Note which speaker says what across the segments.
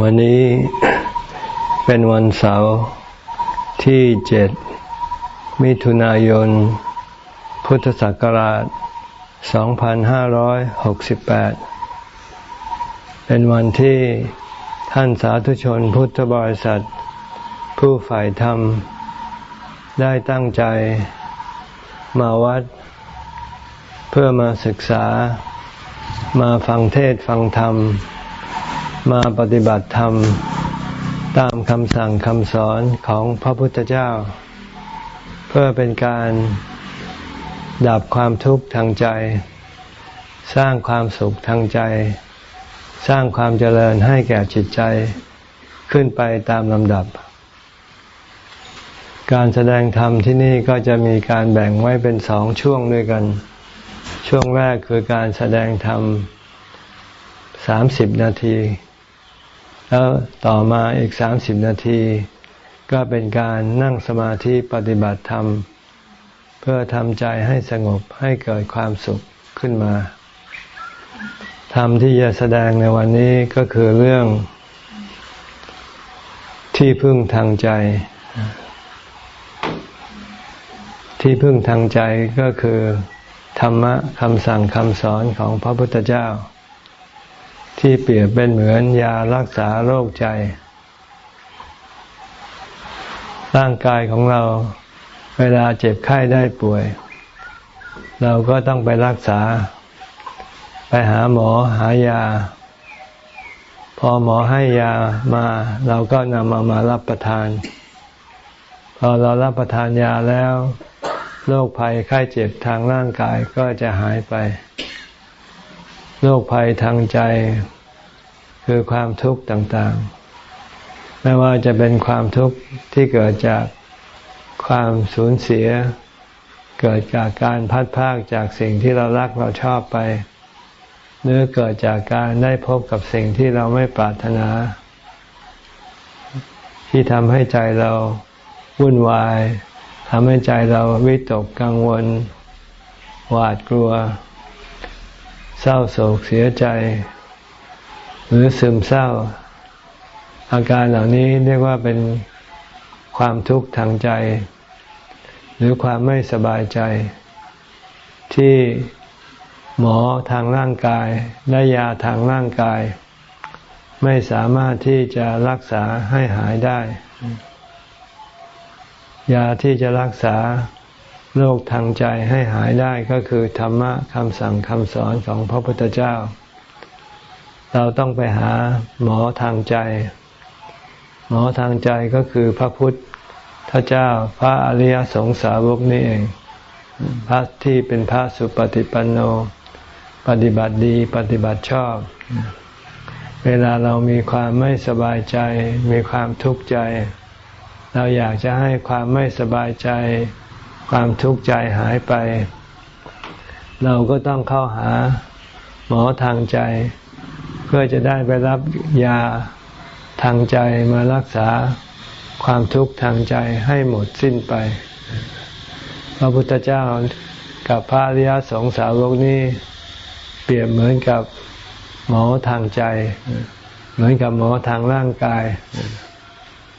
Speaker 1: วันนี้เป็นวันเสาร์ที่เจ็ดมิถุนายน พุทธศักราช 2568 เป็นวันที่ท่านสาธุชนพุทธบริษัท ผู้ฝ่ายธรรม ได้ตั้งใจมาวัด เพื่อมาศึกษามาฟังเทศฟังธรรม มาปฏิบัติธรรมตามคำสั่งคำสอนของพระพุทธเจ้า เพื่อเป็นการดับความทุกข์ทางใจ สร้างความสุขทางใจ สร้างความเจริญให้แก่จิตใจขึ้นไปตามลำดับ การแสดงธรรมที่นี่ก็จะมีการแบ่งไว้เป็นสองช่วงด้วยกัน ช่วงแรกคือการแสดงธรรมสามสิบนาที แล้วต่อมาอีกสามสิบนาที ก็เป็นการนั่งสมาธิปฏิบัติธรรม เพื่อทำใจให้สงบให้เกิดความสุขขึ้นมา ธรรมที่จะแสดงในวันนี้ก็คือเรื่องที่พึ่งทางใจ ที่พึ่งทางใจก็คือ ธรรมะคำสั่งคำสอนของพระพุทธเจ้า ที่เปรียบเป็นเหมือนยารักษาโรคใจ ร่างกายของเราเวลาเจ็บไข้ได้ป่วย เราก็ต้องไปรักษา ไปหาหมอหายา พอหมอให้ยามา เราก็นำมามารับประทาน พอเรารับประทานยาแล้วโรคภัยไข้เจ็บทางร่างกายก็จะหายไป โรคภัยทางใจ คือความทุกข์ต่างๆ ไม่ว่าจะเป็นความทุกข์ที่เกิดจากความสูญเสีย เกิดจากการพัดพากจากสิ่งที่เรารักเราชอบไป หรือเกิดจากการได้พบกับสิ่งที่เราไม่ปรารถนา ที่ทำให้ใจเราวุ่นวายทำให้ใจเราวิตกกังวล หวาดกลัว เศร้าโศกเสียใจ หรือซึมเศร้า อาการเหล่านี้เรียกว่าเป็นความทุกข์ทางใจ หรือความไม่สบายใจ ที่หมอทางร่างกาย และยาทางร่างกาย ไม่สามารถที่จะรักษาให้หายได้ ยาที่จะรักษา โรคทางใจให้หายได้ก็คือธรรมะคำสั่งคำสอนของพระพุทธเจ้า เราต้องไปหาหมอทางใจ หมอทางใจก็คือพระพุทธเจ้า พระอริยสงสาวกนี่เอง พระที่เป็นพระสุปฏิปันโน ปฏิบัติดีปฏิบัติชอบ เวลาเรามีความไม่สบายใจ มีความทุกข์ใจ เราอยากจะให้ความไม่สบายใจ ความทุกข์ใจหายไป เราก็ต้องเข้าหาหมอทางใจ เพื่อจะได้ไปรับยาทางใจมารักษาความทุกข์ทางใจให้หมดสิ้นไป พระพุทธเจ้ากับพระอริยสงสาวกนี้ เปรียบเหมือนกับหมอทางใจ เหมือนกับหมอทางร่างกาย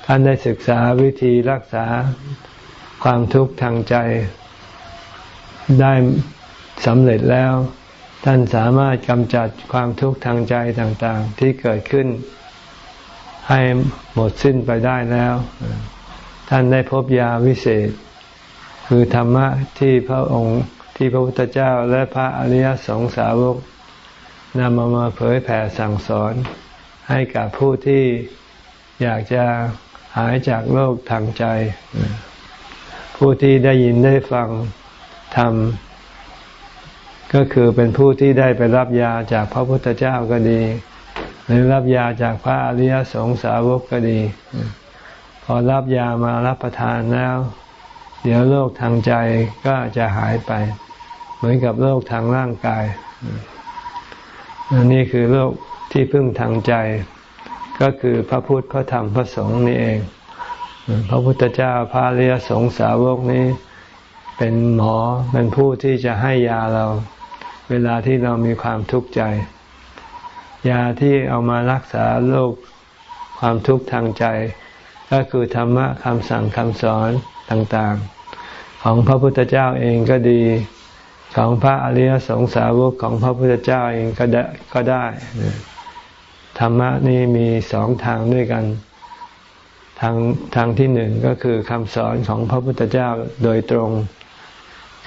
Speaker 1: ท่านได้ศึกษาวิธีรักษา ความทุกข์ทางใจได้สำเร็จแล้ว ท่านสามารถกำจัดความทุกข์ทางใจต่างๆ ที่เกิดขึ้น ให้หมดสิ้นไปได้แล้ว ท่านได้พบยาวิเศษ คือธรรมะที่พระองค์ที่พระพุทธเจ้าและพระอริยสงสาวกนำมามาเผยแผ่สั่งสอน ให้กับผู้ที่อยากจะหายจากโรคทางใจ ผู้ที่ได้ยินได้ฟังธรรมก็คือเป็นผู้ที่ได้ไปรับยาจากพระพุทธเจ้าก็ดี หรือรับยาจากพระอริยสงสาวกก็ดี พอรับยามารับประทานแล้ว เดี๋ยวโรคทางใจก็จะหายไป เหมือนกับโรคทางร่างกายนี่คือโรคที่พึ่งทางใจ ก็คือพระพุทธพระธรรมพระสงฆ์นี่เอง พระพุทธเจ้าพระรียสงสาวกนี้ เป็นหมอเป็นผู้ที่จะให้ยาเรา เวลาที่เรามีความทุกข์ใจ ยาที่เอามารักษาโรคความทุกข์ทางใจ ก็คือธรรมะคำสั่งคำสอนต่างๆ ของพระพุทธเจ้าเองก็ดีของพระอริยสงสาวกของพระพุทธเจ้าเองก็ได้ก็ได้ธรรมะนี่มีสองทางด้วยกัน ทางทางที่หนึ่งก็คือคำสอนของพระพุทธเจ้าโดยตรง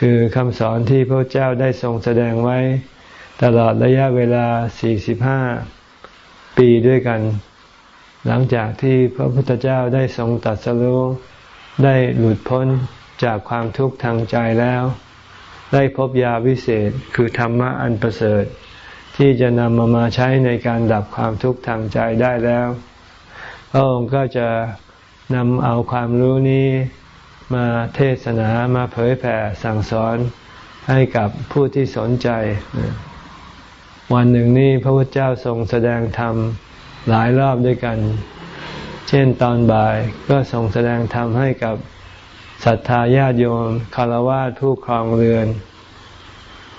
Speaker 1: คือคำสอนที่พระเจ้าได้ทรงแสดงไว้ ตลอดระยะเวลา 45 ปีด้วยกัน หลังจากที่พระพุทธเจ้าได้ทรงตัดสรู้ได้หลุดพ้นจากความทุกข์ทางใจแล้ว ได้พบยาวิเศษคือธรรมะอันประเสริฐ ที่จะนำมามาใช้ในการดับความทุกข์ทางใจได้แล้วพระองค์ก็จะ นำเอาความรู้นี้มาเทศนามาเผยแผ่สั่งสอนให้กับผู้ที่สนใจ วันหนึ่งนี้พระพุทธเจ้าทรงแสดงธรรมหลายรอบด้วยกัน เช่นตอนบ่ายก็ทรงแสดงธรรมให้กับศรัทธาญาติโยมคารวะผู้ครองเรือน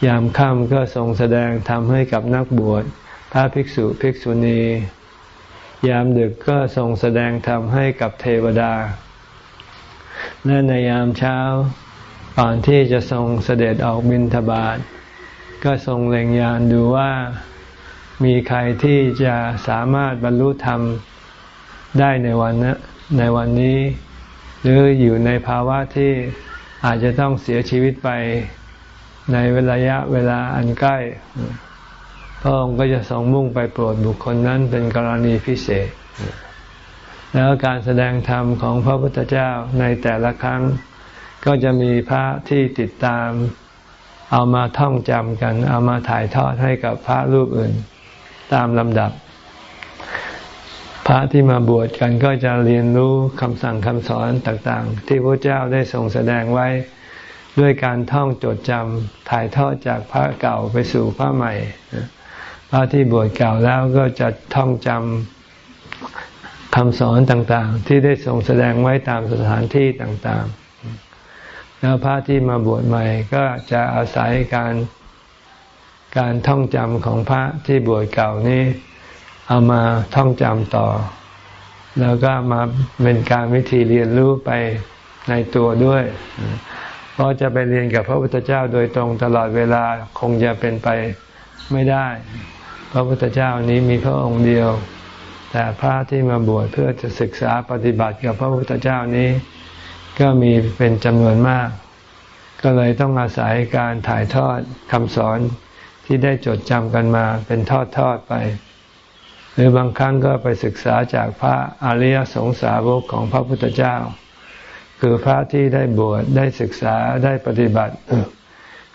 Speaker 1: ยามค่ำก็ทรงแสดงธรรมให้กับนักบวชพระภิกษุภิกษุณี ยามดึกก็ทรงแสดงธรรมให้กับเทวดา และในยามเช้าก่อนที่จะทรงเสด็จออกบิณฑบาตก็ทรงเล็งยานดูว่ามีใครที่จะสามารถบรรลุธรรมได้ในวันนะในวันนี้ หรืออยู่ในภาวะที่อาจจะต้องเสียชีวิตไปในระยะเวลาอันใกล้ ระองค์ก็จะทรงมุ่งไปโปรดบุคคลนั้นเป็นกรณีพิเศษ แล้วการแสดงธรรมของพระพุทธเจ้าในแต่ละครั้ง ก็จะมีพระที่ติดตาม เอามาท่องจำกัน เอามาถ่ายทอดให้กับพระรูปอื่น ตามลำดับ พระที่มาบวชกันก็จะเรียนรู้คำสั่งคำสอนต่างๆ ที่พระเจ้าได้ทรงแสดงไว้ด้วยการท่องจดจำถ่ายทอดจากพระเก่าไปสู่พระใหม่ พระที่บวชเก่าแล้วก็จะท่องจำคำสอนต่างๆ ที่ได้ทรงแสดงไว้ตามสถานที่ต่างๆ แล้วพระที่มาบวชใหม่ก็จะอาศัยการการท่องจำของพระที่บวชเก่านี้ เอามาท่องจำต่อ แล้วก็มาเป็นการวิธีเรียนรู้ไปในตัวด้วยเพราะจะไปเรียนกับพระพุทธเจ้าโดยตรงตลอดเวลาคงจะเป็นไปไม่ได้ ระพุทธเจ้านี้มีพระองค์เดียว แต่พระที่มาบวชเพื่อจะศึกษาปฏิบัติกับพระพุทธเจ้านี้ ก็มีเป็นจำนวนมาก ก็เลยต้องอาศัยการถ่ายทอดคำสอนที่ได้จดจำกันมาเป็นทอดทอดไป หรือบางครั้งก็ไปศึกษาจากพระอริยสงสาวกของพระพุทธเจ้า คือพระที่ได้บวชได้ศึกษาได้ปฏิบัติ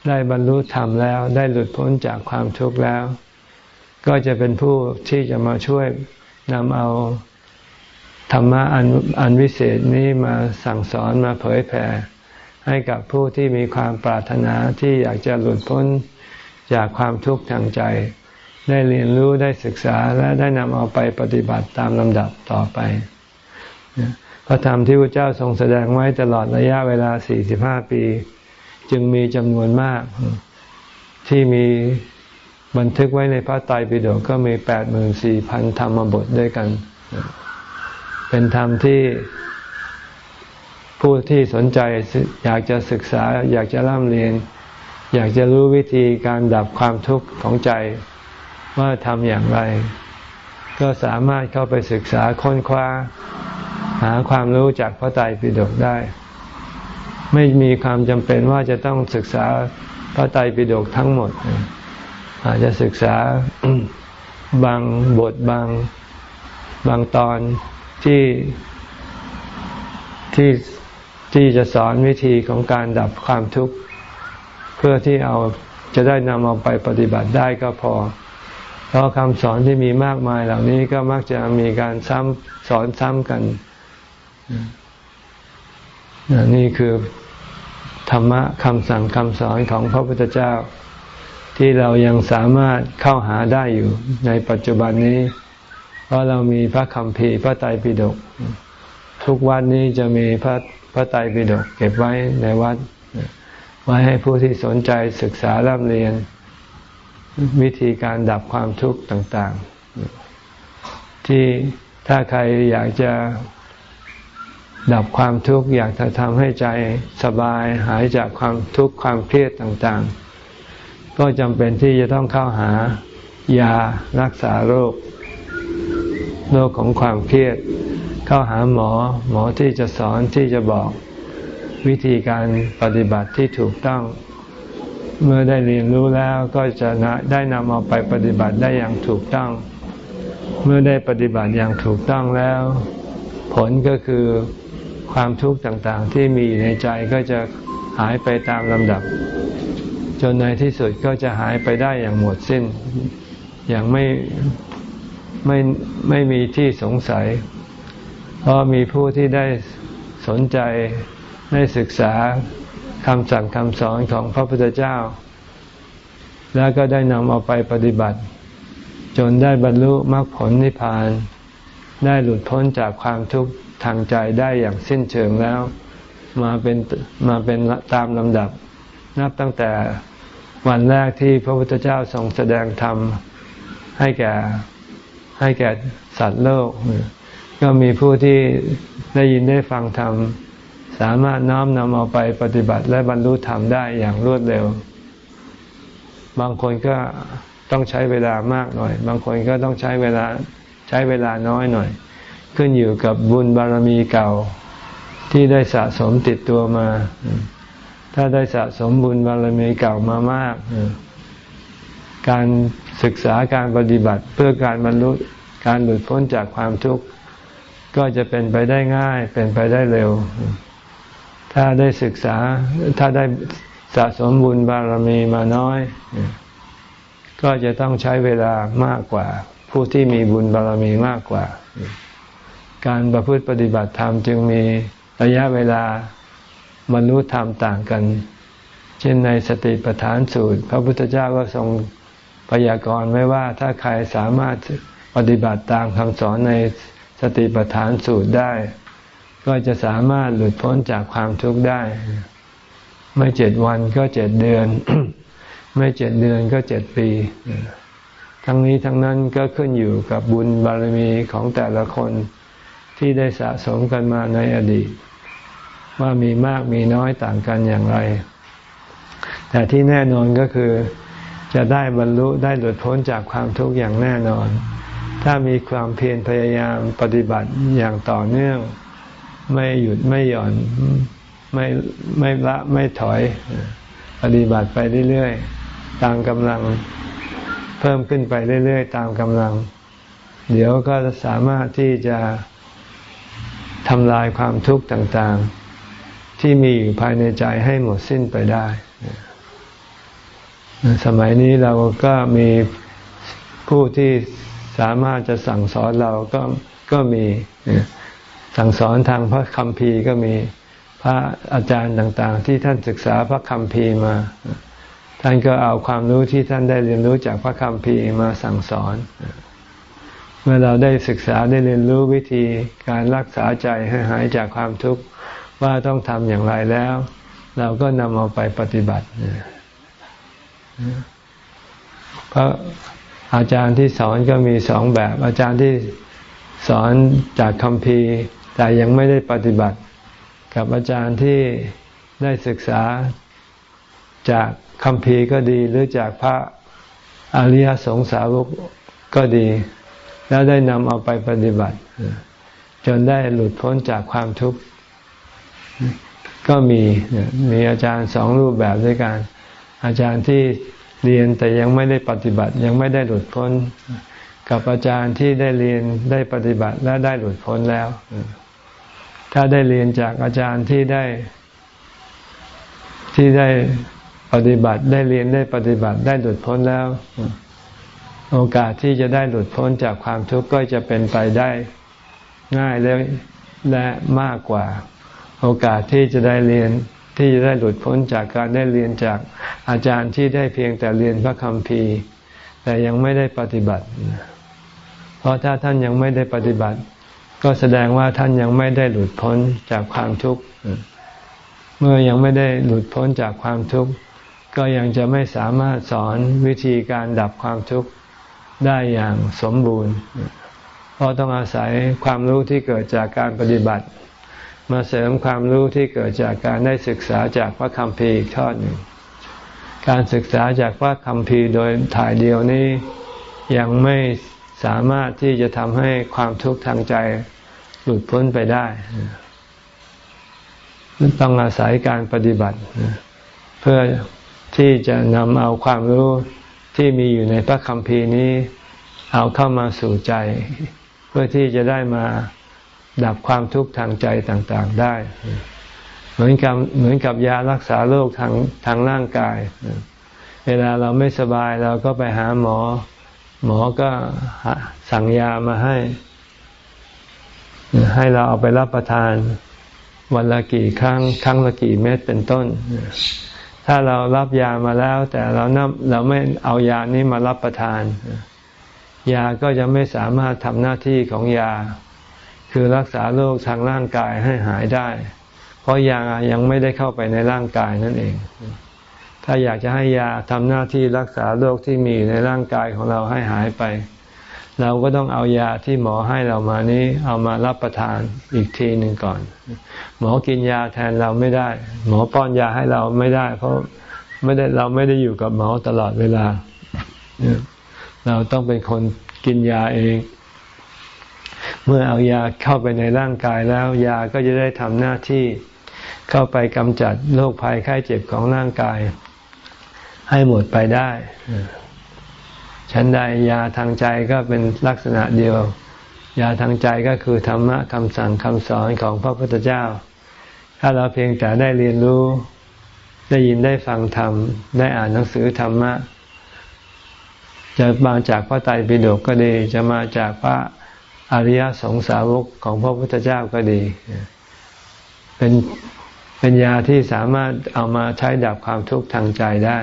Speaker 1: ได้บรรลุธรรมแล้ว ได้หลุดพ้นจากความทุกข์แล้ว ก็จะเป็นผู้ที่จะมาช่วยนำเอาธรรมะอันอันวิเศษนี้มาสั่งสอนมาเผยแผ่ ให้กับผู้ที่มีความปรารถนาที่อยากจะหลุดพ้นจากความทุกข์ทางใจ ได้เรียนรู้ได้ศึกษาและได้นำเอาไปปฏิบัติตามลำดับต่อไปพระธรรมที่พระเจ้าทรงแสดงไว้ตลอดระยะเวลา 45 ปี จึงมีจำนวนมากที่มี บันทึกไว้ในพระไตรปิฎกก็มี84,000ธรรมบทด้วยกัน เป็นธรรมที่ผู้ที่สนใจอยากจะศึกษา อยากจะร่ำเรียน อยากจะรู้วิธีการดับความทุกข์ของใจว่าทำอย่างไร ก็สามารถเข้าไปศึกษาค้นคว้า หาความรู้จากพระไตรปิฎกได้ ไม่มีความจำเป็นว่าจะต้องศึกษาพระไตรปิฎกทั้งหมด อาจจะศึกษาบางบทบางบางตอนที่ที่ที่จะสอนวิธีของการดับความทุกข์ เพื่อที่เอาจะได้นำเอาไปปฏิบัติได้ก็พอ เพราะคำสอนที่มีมากมายเหล่านี้ก็มักจะมีการซ้ำสอนซ้ำกันนี่คือธรรมะคำสั่งคำสอนของพระพุทธเจ้า ที่เรายังสามารถเข้าหาได้อยู่ในปัจจุบันนี้ เพราะเรามีพระคำพีพระไตรปิฎกทุกวัดนี้จะมีพระพระไตรปิฎกเก็บไว้ในวัด ไว้ให้ผู้ที่สนใจศึกษาเร่ำเรียน วิธีการดับความทุกข์ต่างๆ ที่ถ้าใครอยากจะดับความทุกข์อยากจะทำให้ใจสบายหายจากความทุกข์ความเครียดต่างๆ ก็จำเป็นที่จะต้องเข้าหายารักษาโรค โรคของความเครียด เข้าหาหมอหมอที่จะสอนที่จะบอกวิธีการปฏิบัติที่ถูกต้อง เมื่อได้เรียนรู้แล้วก็จะได้นำเอาไปปฏิบัติได้อย่างถูกต้อง เมื่อได้ปฏิบัติอย่างถูกต้องแล้ว ผลก็คือความทุกข์ต่างๆ ที่มีในใจก็จะหายไปตามลำดับ จนในที่สุดก็จะหายไปได้อย่างหมดสิ้น อย่างไม่ไม่ไม่มีที่สงสัย เพราะมีผู้ที่ได้สนใจได้ศึกษาคำสั่งคำสอนของพระพุทธเจ้า แล้วก็ได้นำเอาไปปฏิบัติ จนได้บรรลุมรรคผลนิพพาน ได้หลุดพ้นจากความทุกข์ทางใจได้อย่างสิ้นเชิงแล้ว มาเป็นมาเป็นตามลำดับ นับตั้งแต่ วันแรกที่พระพุทธเจ้าทรงแสดงธรรมให้แก่ให้แก่สัตว์โลก ก็มีผู้ที่ได้ยินได้ฟังธรรม สามารถน้อมนำเอาไปปฏิบัติและบรรลุธรรมได้อย่างรวดเร็ว บางคนก็ต้องใช้เวลามากหน่อย บางคนก็ต้องใช้เวลาใช้เวลาน้อยหน่อย ขึ้นอยู่กับบุญบารมีเก่าที่ได้สะสมติดตัวมา ถ้าได้สะสมบุญบารมีเก่ามามาก การศึกษาการปฏิบัติเพื่อการบรรลุการหลุดพ้นจากความทุกข์ก็จะเป็นไปได้ง่ายเป็นไปได้เร็ว ถ้าได้ศึกษาถ้าได้สะสมบุญบารมีมาน้อย ก็จะต้องใช้เวลามากกว่า ผู้ที่มีบุญบารมีมากกว่า การประพฤติปฏิบัติธรรมจึงมีระยะเวลา บรรลุธรรมต่างกัน เช่นในสติปัฏฐานสูตร พระพุทธเจ้าก็ทรงพยากรณ์ไว้ว่าถ้าใครสามารถปฏิบัติตามคำสอนในสติปัฏฐานสูตรได้ ก็จะสามารถหลุดพ้นจากความทุกข์ได้ ไม่เจ็ดวันก็เจ็ดเดือน ไม่เจ็ดเดือนก็เจ็ดปี ทั้งนี้ทั้งนั้นก็ขึ้นอยู่กับบุญบารมีของแต่ละคนที่ได้สะสมกันมาในอดีต ว่ามีมากมีน้อยต่างกันอย่างไร แต่ที่แน่นอนก็คือจะได้บรรลุได้หลุดพ้นจากความทุกข์อย่างแน่นอน ถ้ามีความเพียรพยายามปฏิบัติอย่างต่อเนื่อง ไม่หยุดไม่หย่อนไม่ไม่ละไม่ถอย ปฏิบัติไปเรื่อยๆ ตามกำลังเพิ่มขึ้นไปเรื่อยๆ ตามกำลัง เดี๋ยวก็จะสามารถที่จะทำลายความทุกข์ต่างๆ ที่มีอยู่ภายในใจให้หมดสิ้นไปได้ สมัยนี้เราก็มีผู้ที่สามารถจะสั่งสอนเราก็ก็มีสั่งสอนทางพระคัมภีร์ก็มีพระอาจารย์ต่าง ๆ ที่ท่านศึกษาพระคัมภีร์มา ท่านก็เอาความรู้ที่ท่านได้เรียนรู้จากพระคัมภีร์มาสั่งสอน เมื่อเราได้ศึกษาได้เรียนรู้วิธีการรักษาใจให้หายจากความทุกข์ ว่าต้องทำอย่างไรแล้ว เราก็นำเอาไปปฏิบัติเพระอาจารย์ที่สอนก็มีสองแบบ อาจารย์ที่สอนจากคำพีแต่ยังไม่ได้ปฏิบัติ กับอาจารย์ที่ได้ศึกษาจากคำพีก็ดีหรือจากพระอริยสงสาวกก็ดี แล้วได้นำเอาไปปฏิบัติ จนได้หลุดพ้นจากความทุกข์ ก็มีมีอาจารย์สองรูปแบบด้วยกัน อาจารย์ที่เรียนแต่ยังไม่ได้ปฏิบัติยังไม่ได้หลุดพ้น กับอาจารย์ที่ได้เรียนได้ปฏิบัติและได้หลุดพ้นแล้ว ถ้าได้เรียนจากอาจารย์ที่ได้ที่ได้ปฏิบัติได้เรียนได้ปฏิบัติได้หลุดพ้นแล้ว โอกาสที่จะได้หลุดพ้นจากความทุกข์ก็จะเป็นไปได้ง่ายและและมากกว่า โอกาสที่จะได้เรียนที่จะได้หลุดพ้นจากการได้เรียนจากอาจารย์ที่ได้เพียงแต่เรียนพระคัมภีร์ แต่ยังไม่ได้ปฏิบัติ เพราะถ้าท่านยังไม่ได้ปฏิบัติ ก็แสดงว่าท่านยังไม่ได้หลุดพ้นจากความทุกข์เมื่อยังไม่ได้หลุดพ้นจากความทุกข์ก็ยังจะไม่สามารถสอนวิธีการดับความทุกข์ได้อย่างสมบูรณ์ เพราะต้องอาศัยความรู้ที่เกิดจากการปฏิบัติ มาเสริมความรู้ที่เกิดจากการได้ศึกษาจากพระคัมภีร์อีกทอดหนึ่ง การศึกษาจากพระคัมภีร์โดยถ่ายเดียวนี้ยังไม่สามารถที่จะทำให้ความทุกข์ทางใจหลุดพ้นไปได้ ต้องอาศัยการปฏิบัติ เพื่อที่จะนำเอาความรู้ที่มีอยู่ในพระคัมภีร์นี้ เอาเข้ามาสู่ใจ เพื่อที่จะได้มา ดับความทุกข์ทางใจต่างๆได้ เหมือนกับเหมือนกับยารักษาโรคทางทางร่างกาย เวลาเราไม่สบายเราก็ไปหาหมอ หมอก็สั่งยามาให้ ให้เราเอาไปรับประทาน วันละกี่ครั้ง ครั้งละกี่เม็ดเป็นต้น ถ้าเรารับยามาแล้ว แต่เรานเราไม่เอายานี้มารับประทาน ยาก็จะไม่สามารถทำหน้าที่ของยา คือรักษาโรคทางร่างกายให้หายได้ เพราะยายังไม่ได้เข้าไปในร่างกายนั่นเอง ถ้าอยากจะให้ยาทำหน้าที่รักษาโรคที่มีในร่างกายของเราให้หายไป เราก็ต้องเอายาที่หมอให้เรามานี้เอามารับประทานอีกทีหนึ่งก่อน หมอกินยาแทนเราไม่ได้ หมอป้อนยาให้เราไม่ได้ เพราะไม่ได้เราไม่ได้อยู่กับหมอตลอดเวลา เราต้องเป็นคนกินยาเอง เมื่อเอายาเข้าไปในร่างกายแล้ว ยาก็จะได้ทำหน้าที่เข้าไปกำจัดโรคภัยไข้เจ็บของร่างกาย ให้หมดไปได้ ฉันใดยาทางใจก็เป็นลักษณะเดียว ยาทางใจก็คือธรรมะคำสั่งคำสอนของพระพุทธเจ้า ถ้าเราเพียงแต่ได้เรียนรู้ ได้ยินได้ฟังธรรม ได้อ่านหนังสือธรรมะจะมาจากพระไตรปิฎกก็ดี จะมาจากพระ อริยสงสาวกของพระพุทธเจ้าก็ดี เป็นเป็นยาที่สามารถเอามาใช้ดับความทุกข์ทางใจได้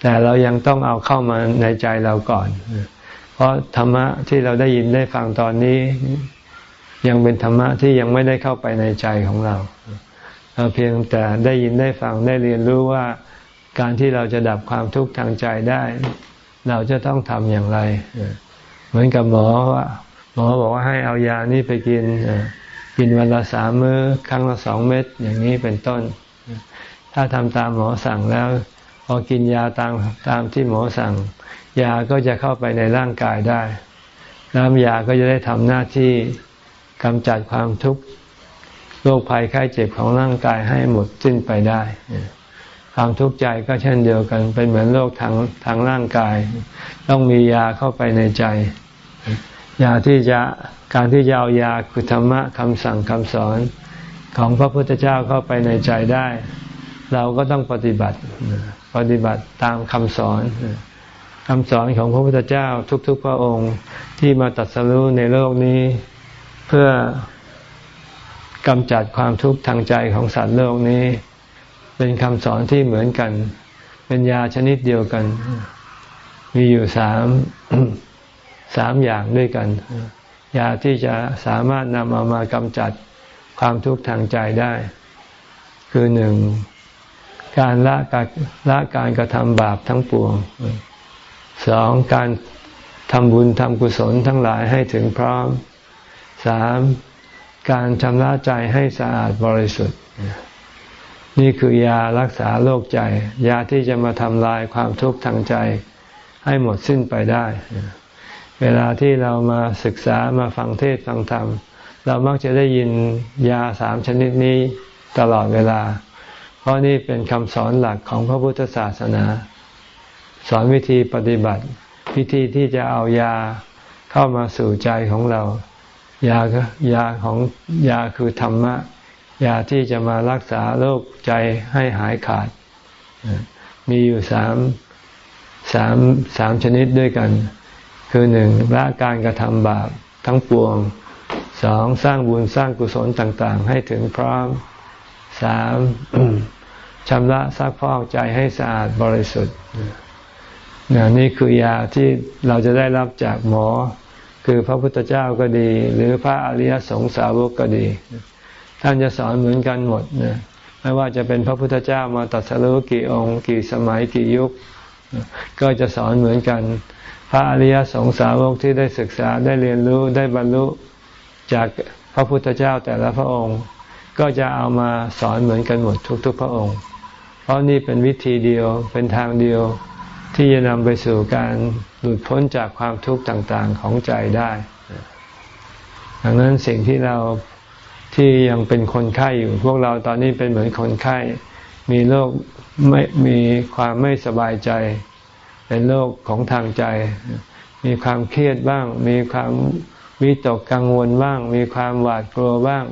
Speaker 1: แต่เรายังต้องเอาเข้ามาในใจเราก่อน เพราะธรรมะที่เราได้ยินได้ฟังตอนนี้ ยังเป็นธรรมะที่ยังไม่ได้เข้าไปในใจของเราเราเพียงแต่ได้ยินได้ฟังได้เรียนรู้ว่าการที่เราจะดับความทุกข์ทางใจได้ เราจะต้องทำอย่างไร เหมือนกับหมอว่า หมอบอกว่าให้เอายานี้ไปกินกินวันละสามมื้อครั้งละสองเม็ดอย่างนี้เป็นต้น ถ้าทำตามหมอสั่งแล้ว พอกินยาตามตามที่หมอสั่ง ยาก็จะเข้าไปในร่างกายได้ น้ำยาก็จะได้ทำหน้าที่กำจัดความทุกข์โรคภัยไข้เจ็บของร่างกายให้หมดสิ้นไปได้ ความทุกข์ใจก็เช่นเดียวกัน เป็นเหมือนโรคทางทางร่างกาย ต้องมียาเข้าไปในใจ ยาที่จะการที่จะเอายาคือธรรมะคำสั่งคำสอนของพระพุทธเจ้าเข้าไปในใจได้ เราก็ต้องปฏิบัติปฏิบัติตามคำสอนคำสอนของพระพุทธเจ้าทุกๆพระองค์ที่มาตัดสรู้ในโลกนี้ เพื่อกำจัดความทุกข์ทางใจของสัตว์โลกนี้ เป็นคำสอนที่เหมือนกัน เป็นยาชนิดเดียวกัน มีอยู่สาม สามอย่างด้วยกัน ยาที่จะสามารถนำเอามากำจัดความทุกข์ทางใจได้ คือหนึ่งการละการละการกระทำบาปทั้งปวงสองการทำบุญทำกุศลทั้งหลายให้ถึงพร้อมสามการชำระใจให้สะอาดบริสุทธิ์ นี่คือยารักษาโรคใจ ยาที่จะมาทำลายความทุกข์ทางใจให้หมดสิ้นไปได้ เวลาที่เรามาศึกษามาฟังเทศฟังธรรม เรามักจะได้ยินยาสามชนิดนี้ตลอดเวลา เพราะนี่เป็นคำสอนหลักของพระพุทธศาสนา สอนวิธีปฏิบัติ วิธีที่จะเอายาเข้ามาสู่ใจของเรา ยายาของยาคือธรรมะ ยาที่จะมารักษาโรคใจให้หายขาด มีอยู่สามสามสามชนิดด้วยกัน คือหนึ่งละการกระทำบาปทั้งปวงสองสร้างบุญสร้างกุศลต่างๆ ให้ถึงพร้อมสามชำระซักพอกใจให้สะอาดบริสุทธิ์นี่คือยาที่เราจะได้รับจากหมอ คือพระพุทธเจ้าก็ดี หรือพระอริยสงสาวกก็ดี ท่านจะสอนเหมือนกันหมดนะไม่ว่าจะเป็นพระพุทธเจ้ามาตัดสรุกี่องค์ กี่สมัยกี่ยุค ก็จะสอนเหมือนกัน พระอริยสงสาวกที่ได้ศึกษาได้เรียนรู้ได้บรรลุจากพระพุทธเจ้าแต่ละพระองค์ ก็จะเอามาสอนเหมือนกันหมดทุก ๆ พระองค์ เพราะนี่เป็นวิธีเดียวเป็นทางเดียวที่จะนำไปสู่การหลุดพ้นจากความทุกข์ต่างๆของใจได้ ดังนั้นสิ่งที่เราที่ยังเป็นคนไข้อยู่ พวกเราตอนนี้เป็นเหมือนคนไข้ มีโรคไม่มีความไม่สบายใจ เป็นโรคของทางใจ มีความเครียดบ้าง มีความวิตกกังวลบ้าง มีความหวาดกลัวบ้าง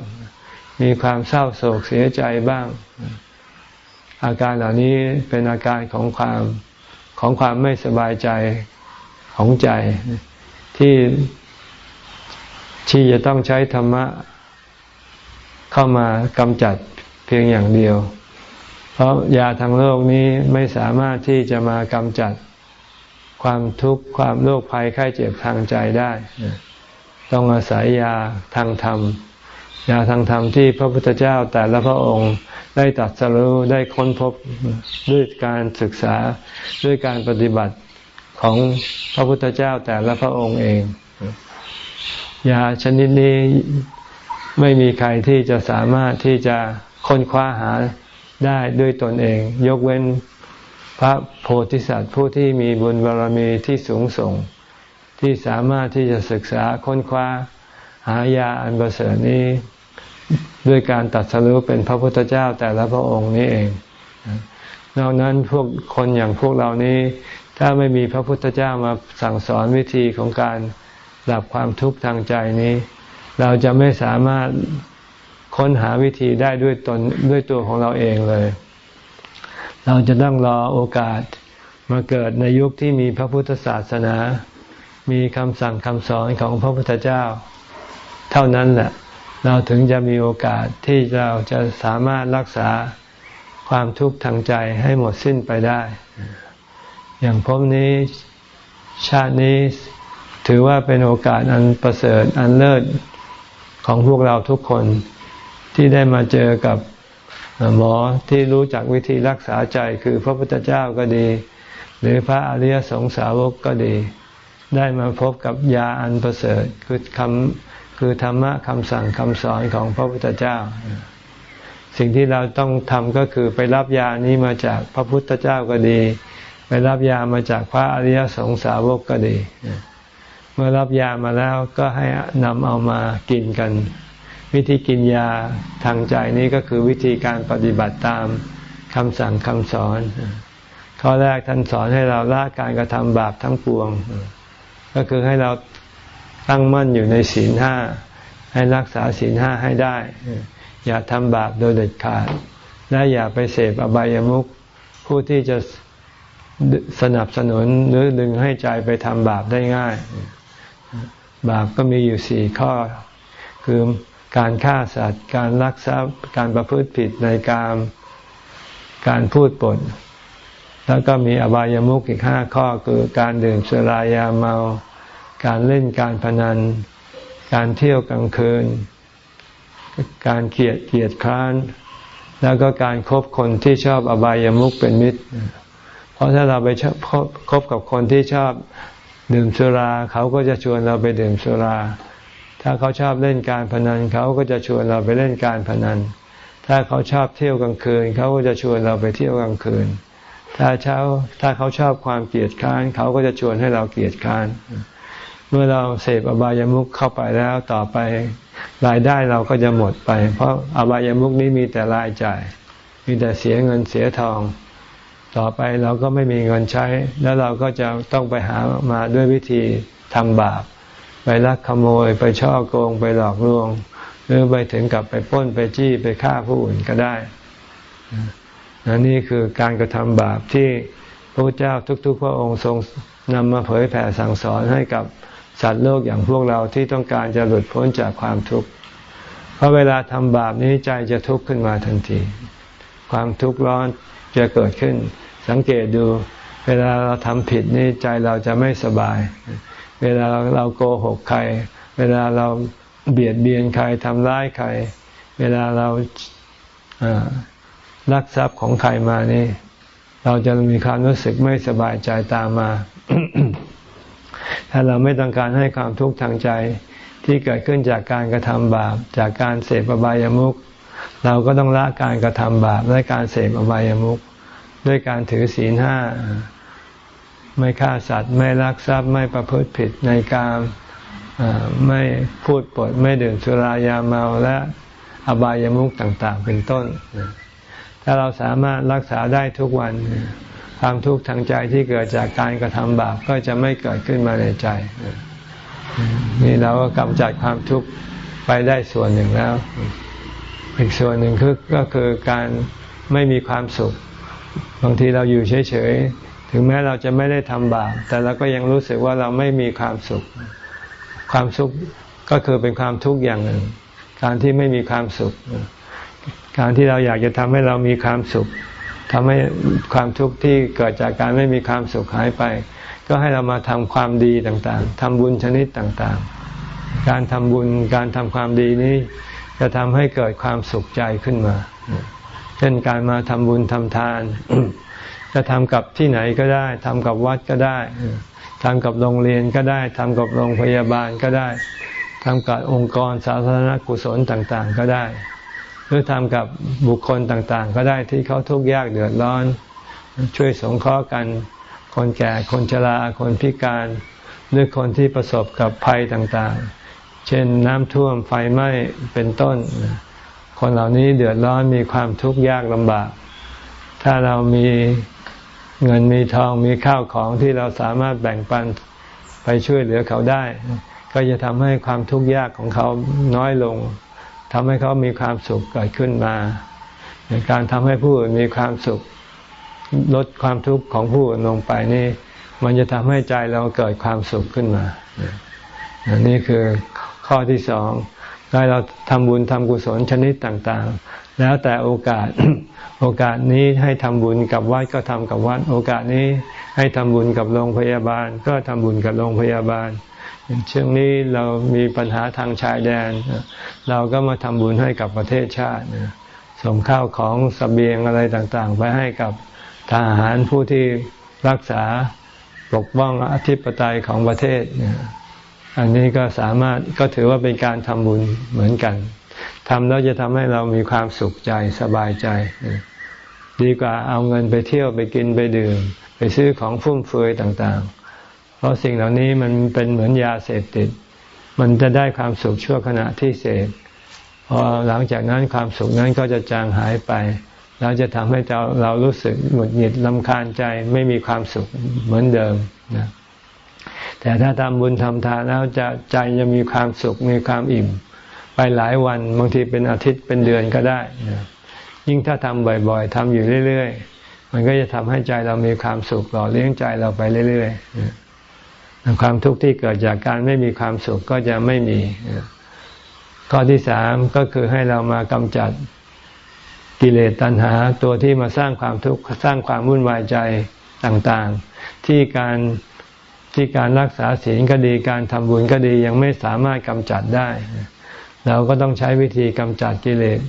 Speaker 1: มีความเศร้าโศกเสียใจบ้าง อาการเหล่านี้เป็นอาการของความของความไม่สบายใจของใจที่ที่จะต้องใช้ธรรมะเข้ามากำจัดเพียงอย่างเดียว เพราะยาทางโลกนี้ไม่สามารถที่จะมากำจัดความทุกข์ความโรคภัยไข้เจ็บทางใจได้ ต้องอาศัยยาทางธรรม ยาทางธรรมที่พระพุทธเจ้าแต่ละพระองค์ได้ตัดสรู้ได้ค้นพบด้วยการศึกษาด้วยการปฏิบัติของพระพุทธเจ้าแต่ละพระองค์เอง ยาชนิดนี้ไม่มีใครที่จะสามารถที่จะค้นคว้าหา ได้ด้วยตนเอง ยกเว้นพระโพธิสัตว์ผู้ที่มีบุญบารมีที่สูงส่ง ที่สามารถที่จะศึกษาค้นคว้า หายาอันประเสริฐนี้ ด้วยการตัดสรุปเป็นพระพุทธเจ้าแต่ละพระองค์นี้เอง นอกนั้นพวกคนอย่างพวกเรานี้ ถ้าไม่มีพระพุทธเจ้ามาสั่งสอนวิธีของการดับความทุกข์ทางใจนี้ เราจะไม่สามารถ ค้นหาวิธีได้ด้วยตนด้วยตัวของเราเองเลย เราจะต้องรอโอกาสมาเกิดในยุคที่มีพระพุทธศาสนา มีคำสั่งคำสอนของพระพุทธเจ้า เท่านั้นแหละเราถึงจะมีโอกาสที่เราจะสามารถรักษาความทุกข์ทางใจให้หมดสิ้นไปได้ อย่างพบนี้ชาตินี้ถือว่าเป็นโอกาสอันประเสริฐอันเลิศของพวกเราทุกคน ที่ได้มาเจอกับหมอที่รู้จักวิธีรักษาใจคือพระพุทธเจ้าก็ดี หรือพระอริยสงสาวกก็ดี ได้มาพบกับยาอันประเสริฐคือคำคือธรรมะคำสั่งคำสอนของพระพุทธเจ้า สิ่งที่เราต้องทำก็คือไปรับยานี้มาจากพระพุทธเจ้าก็ดี ไปรับยามาจากพระอริยสงสาวกก็ดี เมื่อรับยามาแล้วก็ให้นำเอามากินกัน วิธีกินยาทางใจนี้ก็คือวิธีการปฏิบัติตามคำสั่งคำสอน ข้อแรกท่านสอนให้เราละการกระทำบาปทั้งปวง ก็คือให้เราตั้งมั่นอยู่ในศีลห้าให้รักษาศีลห้าให้ได้ อย่าทำบาปโดยเด็ดขาด และอย่าไปเสพอบายามุขผู้ที่จะสนับสนุนหรือดึงให้ใจไปทำบาปได้ง่าย บาปก็มีอยู่สี่ข้อ คือ การฆ่าสัตว์ การลักทรัพย์ การประพฤติผิดในการการพูดปด แล้วก็มีอบายามุขอีกห้าข้อคือการดื่มสุรายาเมา การเล่นการพนัน การเที่ยวกลางคืน การเกลียดเกียดคร้าน แล้วก็การครบคนที่ชอบอบายามุขเป็นมิตร เพราะถ้าเราไปคบกับคนที่ชอบดื่มสุรา เขาก็จะชวนเราไปดื่มสุรา ถ้าเขาชอบเล่นการพนันเขาก็จะชวนเราไปเล่นการพนัน ถ้าเขาชอบเที่ยวกลางคืน เขาก็จะชวนเราไปเที่ยวกลางคืน ถ้าเช้าถ้าเขาชอบความเกลียดค้าน เขาก็จะชวนให้เราเกลียดค้าน เมื่อเราเสพอบายามุขเข้าไปแล้วต่อไปรายได้เราก็จะหมดไป เพราะอบายามุขนี้มีแต่รายจ่าย มีแต่เสียเงินเสียทอง ต่อไปเราก็ไม่มีเงินใช้ แล้วเราก็จะต้องไปหามาด้วยวิธีทำบาป ไปลักขโมยไปช่อโกงไปหลอกลวง หรือไปถึงกับไปป้นไปจี้ไปฆ่าผู้อื่นก็ได้นนี่คือการกระทำบาปที่พระเจ้าทุก ๆ พระองค์ทรงนำมาเผยแผ่สั่งสอนให้กับสัตว์โลกอย่างพวกเราที่ต้องการจะหลุดพ้นจากความทุกข์ เพราะเวลาทำบาปนี้ใจจะทุกข์ขึ้นมาทันที ความทุกข์ร้อนจะเกิดขึ้น สังเกตดู เวลาเราทำผิดนี่ใจเราจะไม่สบาย เวลาเราโกหกใคร เวลาเราเบียดเบียนใครทำร้ายใคร เวลาเราลักทรัพย์ของใครมานี่ เราจะมีความรู้สึกไม่สบายใจตามมา ถ้าเราไม่ต้องการให้ความทุกข์ทางใจที่เกิดขึ้นจากการกระทำบาป จากการเสพอบายามุขเราก็ต้องละการกระทำบาปและการเสพอบายามุขด้วยการถือศีลห้า ไม่ฆ่าสัตว์ ไม่ลักทรัพย์ ไม่ประพฤติผิดในการไม่พูดปด ไม่ดื่มสุรายาเมาและอบายามุขต่างๆ เป็นต้น ถ้าเราสามารถรักษาได้ทุกวัน ความทุกข์ทางใจที่เกิดจากการกระทำบาปก็จะไม่เกิดขึ้นมาในใจ นี่เราก็กำจัดความทุกข์ไปได้ส่วนหนึ่งแล้ว อีกส่วนหนึ่งคือก็คือการไม่มีความสุข บางทีเราอยู่เฉยๆ ถึงแม้เราจะไม่ได้ทำบาปแต่เราก็ยังรู้สึกว่าเราไม่มีความสุข ความสุขก็คือเป็นความทุกข์อย่างหนึ่ง การที่ไม่มีความสุข การที่เราอยากจะทำให้เรามีความสุขทำให้ความทุกข์ที่เกิดจากการไม่มีความสุขหายไป ก็ให้เรามาทำความดีต่างๆทำบุญชนิดต่างๆ การทำบุญการทำความดีนี้จะทำให้เกิดความสุขใจขึ้นมา เช่นการมาทำบุญทำทาน จะทำกับที่ไหนก็ได้ทำกับวัดก็ได้ทำกับโรงเรียนก็ได้ทำกับโรงพยาบาลก็ได้ทำกับองค์กรสาธารณกุศลต่างๆ ก็ได้ หรือทำกับบุคคลต่างๆ ก็ได้ที่เขาทุกข์ยากเดือดร้อน ช่วยสงเคราะห์กัน คนแก่คนชราคนพิการหรือคนที่ประสบกับภัยต่างๆ เช่นน้ำท่วมไฟไหม้เป็นต้น คนเหล่านี้เดือดร้อนมีความทุกข์ยากลำบาก ถ้าเรามี เงินมีทองมีข้าวของที่เราสามารถแบ่งปันไปช่วยเหลือเขาได้ ก็จะทำให้ความทุกข์ยากของเขาน้อยลงทำให้เขามีความสุขเกิดขึ้นมา การทำให้ผู้อื่นมีความสุข ลดความทุกข์ของผู้อื่นลงไปนี่ มันจะทำให้ใจเราเกิดความสุขขึ้นมา นี่คือข้อที่สองได้เราทำบุญทำกุศลชนิดต่างๆ แล้วแต่โอกาส โอกาสนี้ให้ทำบุญกับวัดก็ทำกับวัด โอกาสนี้ให้ทำบุญกับโรงพยาบาล ก็ทำบุญกับโรงพยาบาลช่วงนี้เรามีปัญหาทางชายแดน เราก็มาทำบุญให้กับประเทศชาติส่งข้าวของสเสบียงอะไรต่างๆ ไปให้กับทหารผู้ที่รักษาปกป้องอธิปไตยของประเทศ อันนี้ก็สามารถก็ถือว่าเป็นการทำบุญเหมือนกัน ทำแล้วจะทำให้เรามีความสุขใจสบายใจ ดีกว่าเอาเงินไปเที่ยวไปกินไปดื่ม ไปซื้อของฟุ่มเฟือยต่างๆ เพราะสิ่งเหล่านี้มันเป็นเหมือนยาเสพติด มันจะได้ความสุขชั่วขณะที่เสพพอหลังจากนั้นความสุขนั้นก็จะจางหายไปเราจะทำให้เราเรารู้สึกหงุดหงิดลำคาญใจไม่มีความสุขเหมือนเดิมนะแต่ถ้าทำบุญทำทานแล้วจะใจจะมีความสุขมีความอิ่ม ไปหลายวันบางทีเป็นอาทิตย์เป็นเดือนก็ได้นะยิ่งถ้าทำบ่อยๆทำอยู่เรื่อย ๆ มันก็จะทำให้ใจเรามีความสุขหล่อเลี้ยงใจเราไปเรื่อย ๆ ความทุกข์ที่เกิดจากการไม่มีความสุขก็จะไม่มี ข้อที่สามก็คือให้เรามากำจัดกิเลสตัณหาตัวที่มาสร้างความทุกข์สร้างความวุ่นวายใจต่างๆ ที่การที่การรักษาศีลก็ดีการทำบุญก็ดียังไม่สามารถกำจัดได้ เราก็ต้องใช้วิธีกำจัดกิเลส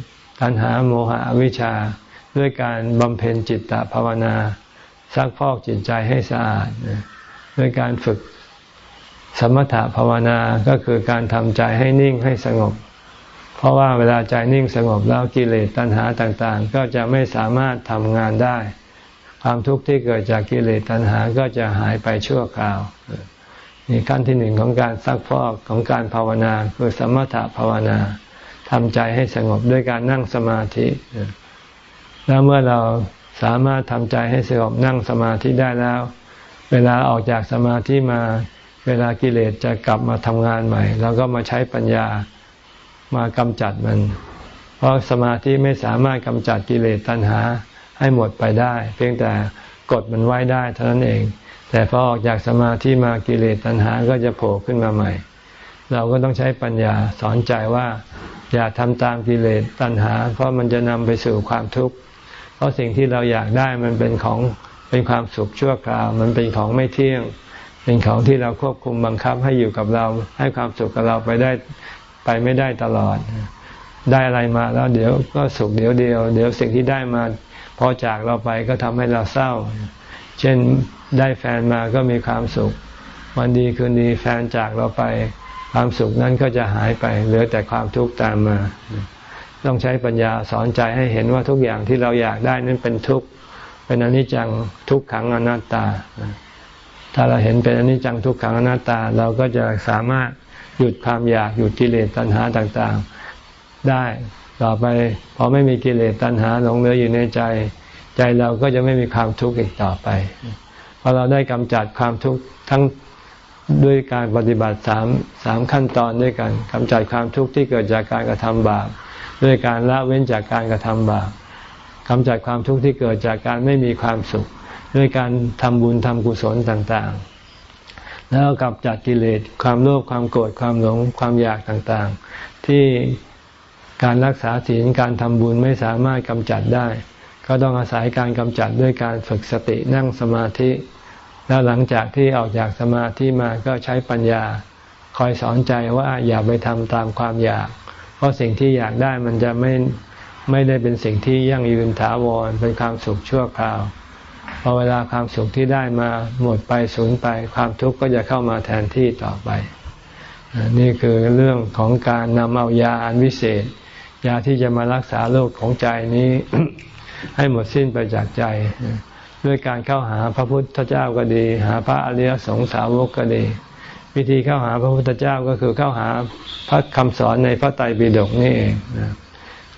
Speaker 1: ตัณหาโมหะวิชชา ด้วยการบำเพ็ญจิตตภาวนาซักพอกจิตใจให้สะอาดด้วยการฝึกสมถะภาวนาก็คือการทำใจให้นิ่งให้สงบ เพราะว่าเวลาใจนิ่งสงบแล้วกิเลสตัณหาต่างๆ ก็จะไม่สามารถทำงานได้ ความทุกข์ที่เกิดจากกิเลสตัณหาก็จะหายไปชั่วคราว นี่ขั้นที่หนึ่งของการซักฟอกของการภาวนาคือสมถะภาวนาทำใจให้สงบด้วยการนั่งสมาธิ แล้วเมื่อเราสามารถทำใจให้สงบนั่งสมาธิได้แล้ว เวลาออกจากสมาธิมา เวลากิเลสจะกลับมาทำงานใหม่เราก็มาใช้ปัญญามากำจัดมัน เพราะสมาธิไม่สามารถกำจัดกิเลสตัณหาให้หมดไปได้ เพียงแต่กดมันไว้ได้เท่านั้นเอง แต่พอออกจากสมาธิมากิเลสตัณหาก็จะโผล่ขึ้นมาใหม่ เราก็ต้องใช้ปัญญาสอนใจว่า อย่าทำตามกิเลสตัณหา เพราะมันจะนำไปสู่ความทุกข์ เพราะสิ่งที่เราอยากได้มันเป็นของเป็นความสุขชั่วคราว มันเป็นของไม่เที่ยง เป็นของที่เราควบคุมบังคับให้อยู่กับเรา ให้ความสุขกับเราไปได้ไปไม่ได้ตลอด ได้อะไรมาแล้วเดี๋ยวก็สุขเดี๋ยวเดียว เดี๋ยวสิ่งที่ได้มาพอจากเราไปก็ทำให้เราเศร้า เช่นได้แฟนมาก็มีความสุข วันดีคืนดีแฟนจากเราไป ความสุขนั้นก็จะหายไป เหลือแต่ความทุกข์ตามมา ต้องใช้ปัญญาสอนใจให้เห็นว่าทุกอย่างที่เราอยากได้นั้นเป็นทุกข์เป็นอนิจจังทุกขังอนัตตา ถ้าเราเห็นเป็นอนิจจังทุกขังอนัตตา เราก็จะสามารถหยุดความอยากหยุดกิเลสตัณหาต่างๆ ได้ต่อไปพอไม่มีกิเลสตัณหาหลงเหลืออยู่ในใจ ใจเราก็จะไม่มีความทุกข์อีกต่อไปพอเราได้กำจัดความทุกข์ทั้งด้วยการปฏิบัติสามสามขั้นตอนด้วยกันกำจัดความทุกข์ที่เกิดจากการกระทำบาปด้วยการละเว้นจากการกระทำบาปกำจัดความทุกข์ที่เกิดจากการไม่มีความสุข ด้วยการทำบุญทำกุศลต่างๆ แล้วกำจัดกิเลสความโลภความโกรธความหลงความอยากต่างๆ ที่การรักษาศีลการทำบุญไม่สามารถกำจัดได้ ก็ต้องอาศัยการกำจัดด้วยการฝึกสตินั่งสมาธิ แล้วหลังจากที่ออกจากสมาธิมาก็ใช้ปัญญา คอยสอนใจว่าอย่าไปทำตามความอยาก เพราะสิ่งที่อยากได้มันจะไม่ไม่ได้เป็นสิ่งที่ยั่งยืนถาวรเป็นความสุขชั่วคราวพอเวลาความสุขที่ได้มาหมดไปสูญไปความทุกข์ก็จะเข้ามาแทนที่ต่อไป นี่คือเรื่องของการนำเอายาอันวิเศษ ยาที่จะมารักษาโรคของใจนี้ ให้หมดสิ้นไปจากใจ ด้วยการเข้าหาพระพุทธเจ้าก็ดี หาพระอริยสงสาวกก็ดี วิธีเข้าหาพระพุทธเจ้าก็คือเข้าหาพระคำสอนในพระไตรปิฎกนี่เอง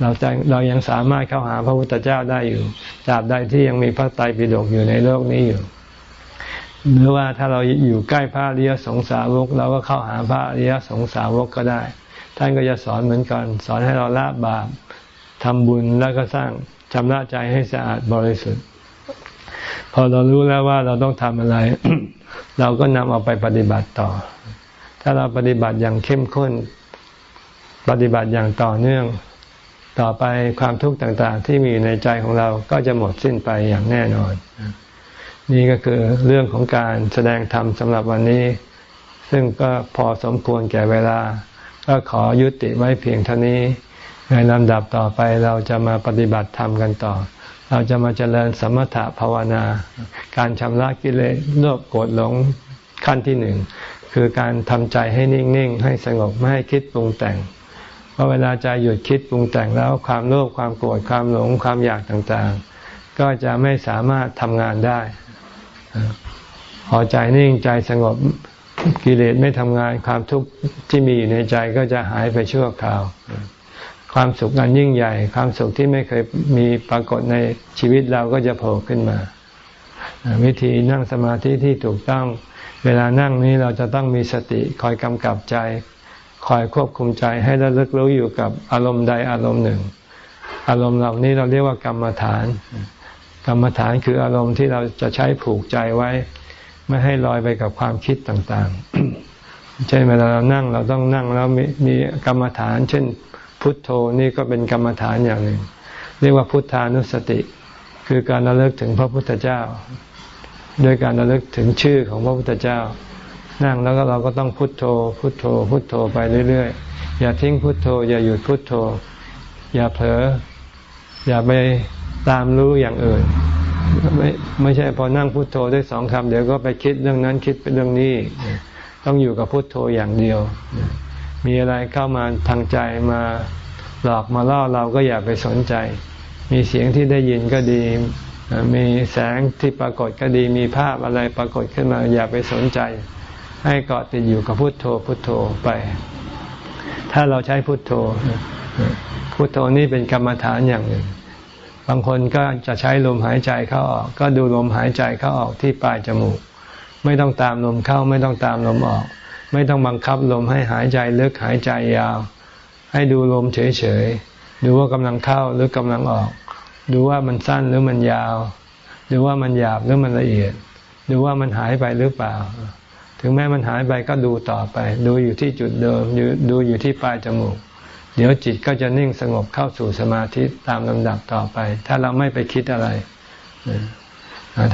Speaker 1: เราจะเรายังสามารถเข้าหาพระพุทธเจ้าได้อยู่ตราบใดที่ยังมีพระไตรปิฎกอยู่ในโลกนี้อยู่ หรือว่าถ้าเราอยู่ใกล้พระอริยสงสาวกเราก็เข้าหาพระอริยสงสาวกก็ได้ ท่านก็จะสอนเหมือนกัน สอนให้เราละบาปทำบุญแล้วก็สร้าง ชำระใจให้สะอาดบริสุทธิ์ พอเรารู้แล้วว่าเราต้องทำอะไร เราก็นำเอาไปปฏิบัติต่อ ถ้าเราปฏิบัติอย่างเข้มข้น ปฏิบัติอย่างต่อเนื่อง ต่อไปความทุกข์ต่างๆ ที่มีอยู่ในใจของเราก็จะหมดสิ้นไปอย่างแน่นอน นี่ก็คือเรื่องของการแสดงธรรมสำหรับวันนี้ ซึ่งก็พอสมควรแก่เวลา ก็ขอยุติไว้เพียงเท่านี้ ในลำดับต่อไปเราจะมาปฏิบัติธรรมกันต่อ เราจะมาเจริญสมถะภาวนา การชำระกิเลสโลภโกรธหลงขั้นที่หนึ่งคือการทำใจให้นิ่งๆ ให้สงบไม่ให้คิดปรุงแต่งเพราะเวลาใจหยุดคิดปรุงแต่งแล้วความโลภความโกรธความหลงความอยากต่างๆ ก็จะไม่สามารถทำงานได้พอใจนิ่งใจสงบกิเลสไม่ทำงานความทุกข์ที่มีอยู่ในใจก็จะหายไปชั่วคราว ความสุขอันยิ่งใหญ่ ความสุขที่ไม่เคยมีปรากฏในชีวิตเราก็จะโผล่ขึ้นมา วิธีนั่งสมาธิที่ถูกต้อง เวลานั่งนี้เราจะต้องมีสติคอยกำกับใจ คอยควบคุมใจให้ระลึกรู้อยู่กับอารมณ์ใดอารมณ์หนึ่ง อารมณ์เหล่านี้เราเรียกว่ากรรมฐาน กรรมฐานคืออารมณ์ที่เราจะใช้ผูกใจไว้ ไม่ให้ลอยไปกับความคิดต่างๆ เช่นเวลาเรานั่งเราต้องนั่งแล้วมีมีกรรมฐาน เช่น พุทโธนี่ก็เป็นกรรมฐานอย่างหนึ่ง เรียกว่าพุทธานุสติ คือการระลึกถึงพระพุทธเจ้า โดยการระลึกถึงชื่อของพระพุทธเจ้า นั่งแล้วก็เราก็ต้องพุทโธ พุทโธ พุทโธไปเรื่อยๆ อย่าทิ้งพุทโธ อย่าหยุดพุทโธ อย่าเผลออย่าไปตามรู้อย่างอื่นไม่ไม่ใช่พอนั่งพุโทโธได้สองคำเดี๋ยวก็ไปคิดเรื่องนั้นคิดเป็นเรื่องนี้ ต้องอยู่กับพุโทโธอย่างเดียว มีอะไรเข้ามาทางใจมาหลอกมาล่อเราก็อย่าไปสนใจ มีเสียงที่ได้ยินก็ดี มีแสงที่ปรากฏก็ดี มีภาพอะไรปรากฏขึ้นมา อย่าไปสนใจ ให้เกาะติดอยู่กับพุโทโธพุโทโธไป ถ้าเราใช้พุโทโธ พุโทโธนี่เป็นกรรมฐานอย่างหนึ่ง บางคนก็จะใช้ลมหายใจเข้าออก ก็ดูลมหายใจเข้าออกที่ปลายจมูก ไม่ต้องตามลมเข้าไม่ต้องตามลมออก ไม่ต้องบังคับลมให้หายใจลึกหายใจยาว ให้ดูลมเฉยๆ ดูว่ากำลังเข้าหรือกำลังออก ดูว่ามันสั้นหรือมันยาว ดูว่ามันหยาบหรือมันละเอียด ดูว่ามันหายไปหรือเปล่า ถึงแม้มันหายไปก็ดูต่อไป ดูอยู่ที่จุดเดิม ดูอยู่ที่ปลายจมูก เดี๋ยวจิตก็จะนิ่งสงบเข้าสู่สมาธิตามลำดับต่อไป ถ้าเราไม่ไปคิดอะไร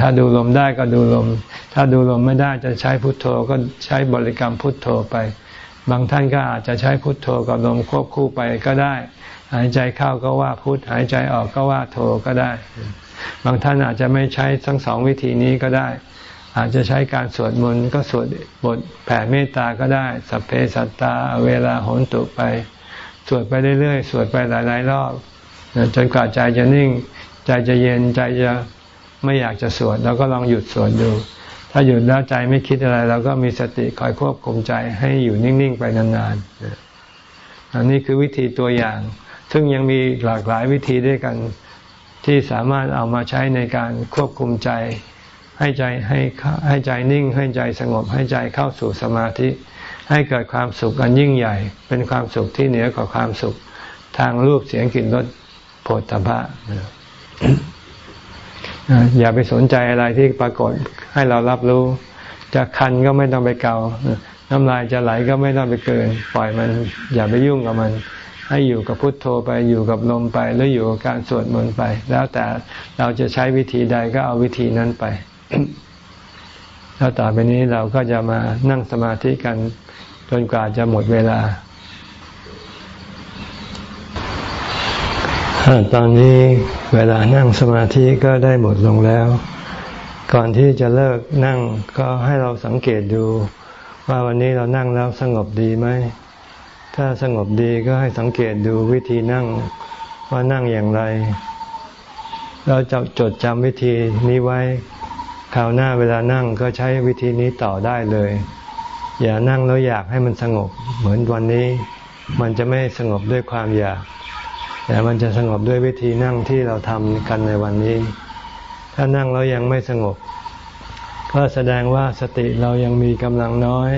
Speaker 1: ถ้าดูลมได้ก็ดูลม ถ้าดูลมไม่ได้จะใช้พุทโธก็ใช้บริกรรมพุทโธไป บางท่านก็อาจจะใช้พุทโธกับลมควบคู่ไปก็ได้ หายใจเข้าก็ว่าพุทหายใจออกก็ว่าโธก็ได้ บางท่านอาจจะไม่ใช้ทั้งสองวิธีนี้ก็ได้ อาจจะใช้การสวดมนต์ก็สวดบทแผ่เมตตาก็ได้ สัพเพสัตตาเวลาโหนตุไป สวดไปเรื่อยๆ สวดไปหลายๆรอบจนกว่าใจจะนิ่ง ใจจะเย็นใจจะ ไม่อยากจะสวดเราก็ลองหยุดสวดดู ถ้าหยุดแล้วใจไม่คิดอะไรเราก็มีสติคอยควบคุมใจให้อยู่นิ่งๆไปนานๆอันนี้คือวิธีตัวอย่าง ซึ่งยังมีหลากหลายวิธีด้วยกันที่สามารถเอามาใช้ในการควบคุมใจ ให้ใจให้ให้ใจนิ่ง ให้ใจสงบให้ใจเข้าสู่สมาธิ ให้เกิดความสุขอันยิ่งใหญ่ เป็นความสุขที่เหนือกว่าความสุขทางรูปเสียงกลิ่นรสโผฏฐัพพะ อย่าไปสนใจอะไรที่ปรากฏให้เรารับรู้ จะคันก็ไม่ต้องไปเกา น้ำลายจะไหลก็ไม่ต้องไปเกิน ปล่อยมัน อย่าไปยุ่งกับมัน ให้อยู่กับพุทโธไปอยู่กับลมไปแล้วอยู่กับการสวดมนต์ไป แล้วแต่เราจะใช้วิธีใดก็เอาวิธีนั้นไป แล้วต่อไปนี้เราก็จะมานั่งสมาธิกันจนกว่าจะหมดเวลา ตอนนี้เวลานั่งสมาธิก็ได้หมดลงแล้ว ก่อนที่จะเลิกนั่งก็ให้เราสังเกตดู ว่าวันนี้เรานั่งแล้วสงบดีไหม ถ้าสงบดีก็ให้สังเกตดูวิธีนั่งว่านั่งอย่างไร เราจะจดจำวิธีนี้ไว้คราวหน้าเวลานั่งก็ใช้วิธีนี้ต่อได้เลย อย่านั่งแล้วอยากให้มันสงบเหมือนวันนี้ มันจะไม่สงบด้วยความอยาก แต่มันจะสงบด้วยวิธีนั่งที่เราทำกันในวันนี้ ถ้านั่งแล้วยังไม่สงบ ก็แสดงว่าสติเรายังมีกำลังน้อย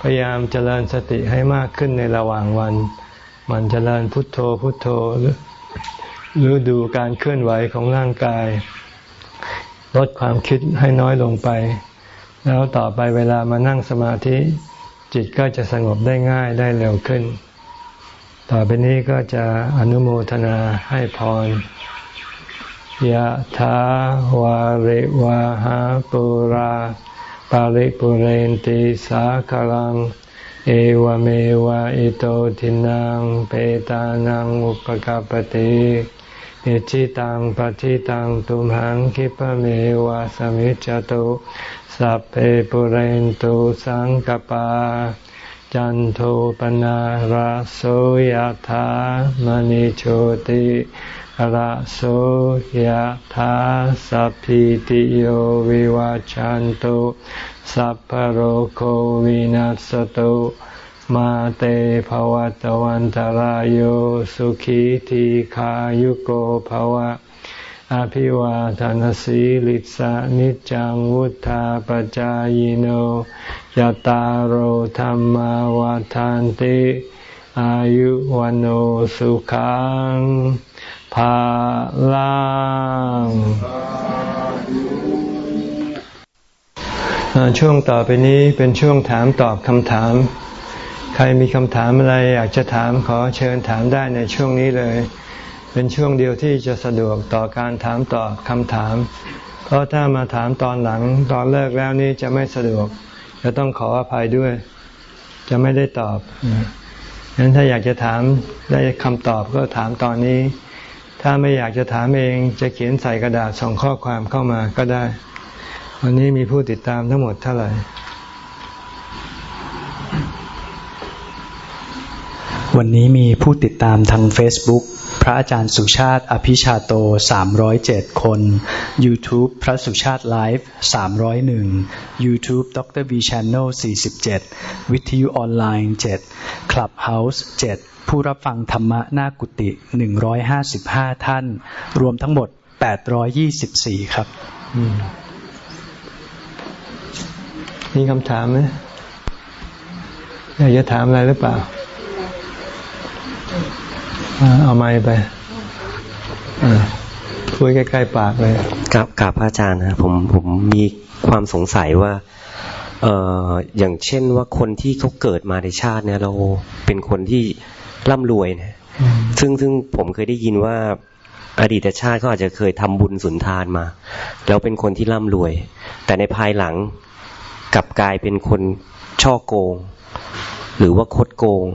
Speaker 1: พยายามเจริญสติให้มากขึ้นในระหว่างวัน มันเจริญพุทโธพุทโธหรือหรือดูการเคลื่อนไหวของร่างกาย ลดความคิดให้น้อยลงไป แล้วต่อไปเวลามานั่งสมาธิ จิตก็จะสงบได้ง่ายได้เร็วขึ้น ต่อไปนี้ก็จะอนุโมทนาให้พรยะถาวาริวาหาปุราปาริปุเรนติสาคลัง เอวเมวะอิโตทินังเปตานังอุปกปติอิจิตังปฏิตังตุมหังคิปเมวะสมิจจตุสัพเพปุเรนตุสังกปา จันโทปนะระโสยธามณิโชติระโสยธาสัพพิติโยวิวาจันโตสัพพโรโควินัสตุมาเตภวัตวันตารโยสุขีทีขายุโกภวะ อภิวาทานสีลิสานิจังวุธาปจายโนยตารโหธรรมวาทานติอายุวันโอสุขังภาลังช่วงต่อไปนี้เป็นช่วงถามตอบคำถาม ใครมีคำถามอะไรอยากจะถามขอเชิญถามได้ในช่วงนี้เลย เป็นช่วงเดียวที่จะสะดวกต่อการถามตอบคำถาม เพราะถ้ามาถามตอนหลังตอนเลิกแล้วนี้จะไม่สะดวก จะต้องขออภัยด้วย จะไม่ได้ตอบฉะนั้นถ้าอยากจะถามได้คำตอบก็ถามตอนนี้ ถ้าไม่อยากจะถามเองจะเขียนใส่กระดาษส่งข้อความเข้ามาก็ได้ วันนี้มีผู้ติดตามทั้งหมดเท่าไหร่
Speaker 2: วันนี้มีผู้ติดตามทาง Facebook พระอาจารย์สุชาติ อภิชาโต 307 คน YouTube พระสุชาติไลฟ์ 301 YouTube ดร V Channel 47 วิทยุออนไลน์ 7 Clubhouse 7 ผู้รับฟังธรรมะหน้ากุฏิ155 ท่าน รวมทั้งหมด 824 ครับ
Speaker 1: มีคำถามไหมอยากจะถามอะไรหรือเปล่า เอาไม้ไปคุยใกล้ๆปากเลย
Speaker 3: กับกับพระอาจารย์นะผมผมมีความสงสัยว่า เอ่ออย่างเช่นว่าคนที่เขาเกิดมาในชาติเนี่ย เราเป็นคนที่ร่ำรวยนะซึ่งซึ่งผมเคยได้ยินว่าอดีตชาติเขาอาจจะเคยทำบุญสุนทานมา แล้วเป็นคนที่ร่ำรวย แต่ในภายหลังกลับกลายเป็นคนช่อโกง หรือว่าคดโกง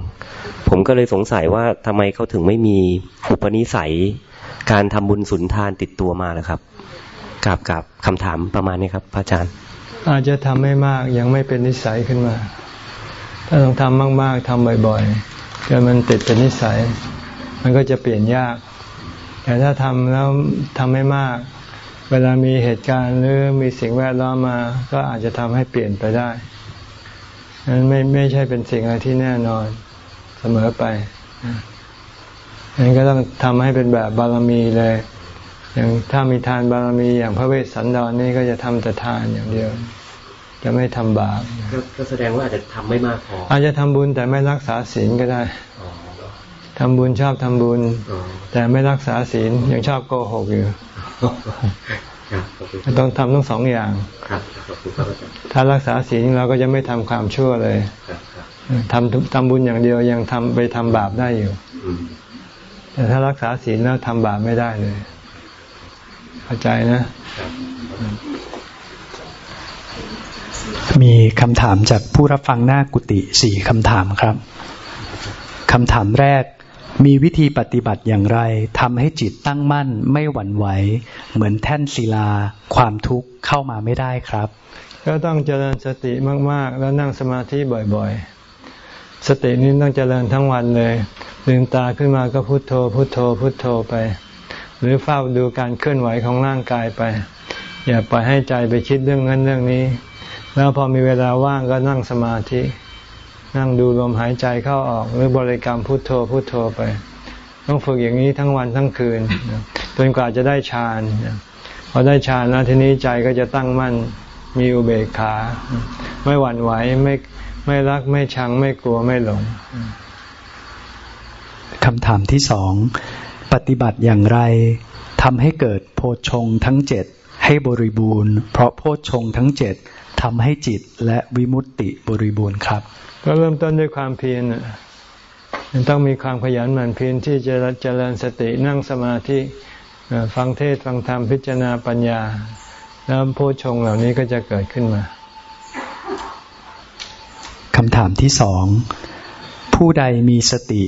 Speaker 3: ผมก็เลยสงสัยว่าทำไมเขาถึงไม่มีอุปนิสัย การทำบุญสุนทานติดตัวมาแล้วครับกับกับคำถามประมาณนี้ครับพระอาจารย์
Speaker 1: อาจจะทำไม่มากยังไม่เป็นนิสัยขึ้นมา ถ้าต้องทำมากๆทำบ่อยๆจนมันติดเป็นนิสัย มันก็จะเปลี่ยนยาก แต่ถ้าทำแล้วทำไม่มาก เวลามีเหตุการณ์หรือมีสิ่งแวดล้อมมา ก็อาจจะทำให้เปลี่ยนไปได้ นั้นไม่ไม่ใช่เป็นสิ่งอะไรที่แน่นอนเสมอไปนั้นก็ต้องทำให้เป็นแบบบารมีเลย อย่างถ้ามีทานบารมีอย่างพระเวสสันดรนนี่ก็จะทำแต่ทานอย่างเดียว จะไม่ทำบาป
Speaker 3: ก็แสดงว่าอาจจะทำไม่มากพอ
Speaker 1: อาจจะทำบุญแต่ไม่รักษาศีลก็ได้ทำบุญชอบทำบุญ แต่ไม่รักษาศีลยังชอบโกหกอยู่ ต้องทำทั้งสองอย่าง ถ้ารักษาศีลเราก็จะไม่ทำความชั่วเลยทำทำบุญอย่างเดียวยังทำไปทำบาปได้อยู่ แต่ถ้ารักษาศีลแล้วทำบาปไม่ได้เลยเข้าใจนะ
Speaker 2: มีคำถามจากผู้รับฟังหน้ากุฏิสี่คำถามครับคำถามแรก มีวิธีปฏิบัติอย่างไรทำให้จิตตั้งมั่นไม่หวั่นไหว เหมือนแท่นศิลา ความทุกข์เข้ามาไม่ได้ครับ
Speaker 1: ก็ต้องเจริญสติมากๆ แล้วนั่งสมาธิบ่อยๆ สตินี้ต้องเจริญทั้งวันเลยลืมตาขึ้นมาก็พุโทโธ พุโทโธ พุโทโธไป หรือเฝ้าดูการเคลื่อนไหวของร่างกายไป อย่าปล่อยให้ใจไปคิดเรื่องนั้นเรื่องนี้ แล้วพอมีเวลาว่างก็นั่งสมาธิ นั่งดูลมหายใจเข้าออกหรือบริกรรมพุทโธพุทโธไป ต้องฝึกอย่างนี้ทั้งวันทั้งคืนจนกว่าจะได้ฌานพอได้ฌานแล้วทีนี้ใจก็จะตั้งมั่นมีอุเบกขา ไม่หวั่นไหวไม่ไม่รักไม่ชังไม่กลัวไม่หลง
Speaker 2: คำถามที่สองปฏิบัติอย่างไรทำให้เกิดโพชงทั้งเจ็ดให้บริบูรณ์ เพราะโพชงทั้งเจ็ด ทำให้จิตและวิมุตติบริบูรณ์ครับ
Speaker 1: ก็เริ่มต้นด้วยความเพียรต้องมีความขยันหมั่นเพียรที่จะเจริญสตินั่งสมาธิฟังเทศฟังธรรมพิจารณาปัญญา แล้วโพชงเหล่านี้ก็จะเกิดขึ้นมา
Speaker 2: คำถามที่สองผู้ใดมีสติ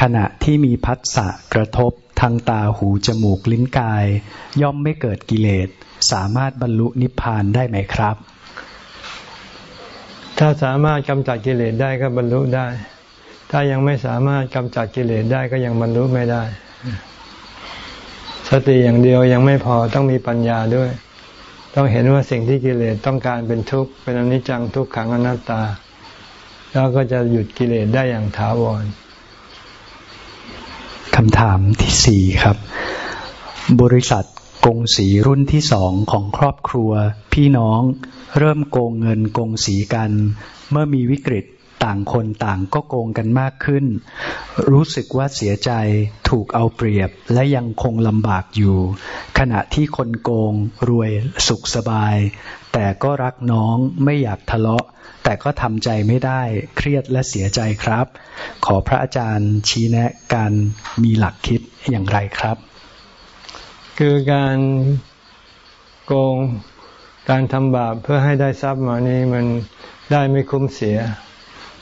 Speaker 2: ขณะที่มีพัสสะกระทบทางตาหูจมูกลิ้นกาย ย่อมไม่เกิดกิเลส สามารถบรรลุนิพพานได้ไหมครับ
Speaker 1: ถ้าสามารถกำจัดกิเลสได้ก็บรรลุได้ ถ้ายังไม่สามารถกำจัดกิเลสได้ก็ยังบรรลุไม่ได้ สติอย่างเดียวยังไม่พอต้องมีปัญญาด้วย ต้องเห็นว่าสิ่งที่กิเลสต้องการเป็นทุกข์เป็นอนิจจังทุกขังอนัตตา แล้วก็จะหยุดกิเลสได้อย่างถาวร
Speaker 2: คำถามที่สี่ครับ บริษัท กงสีรุ่นที่สองของครอบครัว พี่น้องเริ่มโกงเงินโกงสีกัน เมื่อมีวิกฤตต่างคนต่างก็โกงกันมากขึ้น รู้สึกว่าเสียใจถูกเอาเปรียบและยังคงลำบากอยู่ ขณะที่คนโกงรวยสุขสบาย แต่ก็รักน้องไม่อยากทะเลาะ แต่ก็ทำใจไม่ได้เครียดและเสียใจครับ ขอพระอาจารย์ชี้แนะการมีหลักคิดอย่างไรครับ
Speaker 1: คือการโกงการทำบาปเพื่อให้ได้ทรัพย์มานี้มันได้ไม่คุ้มเสีย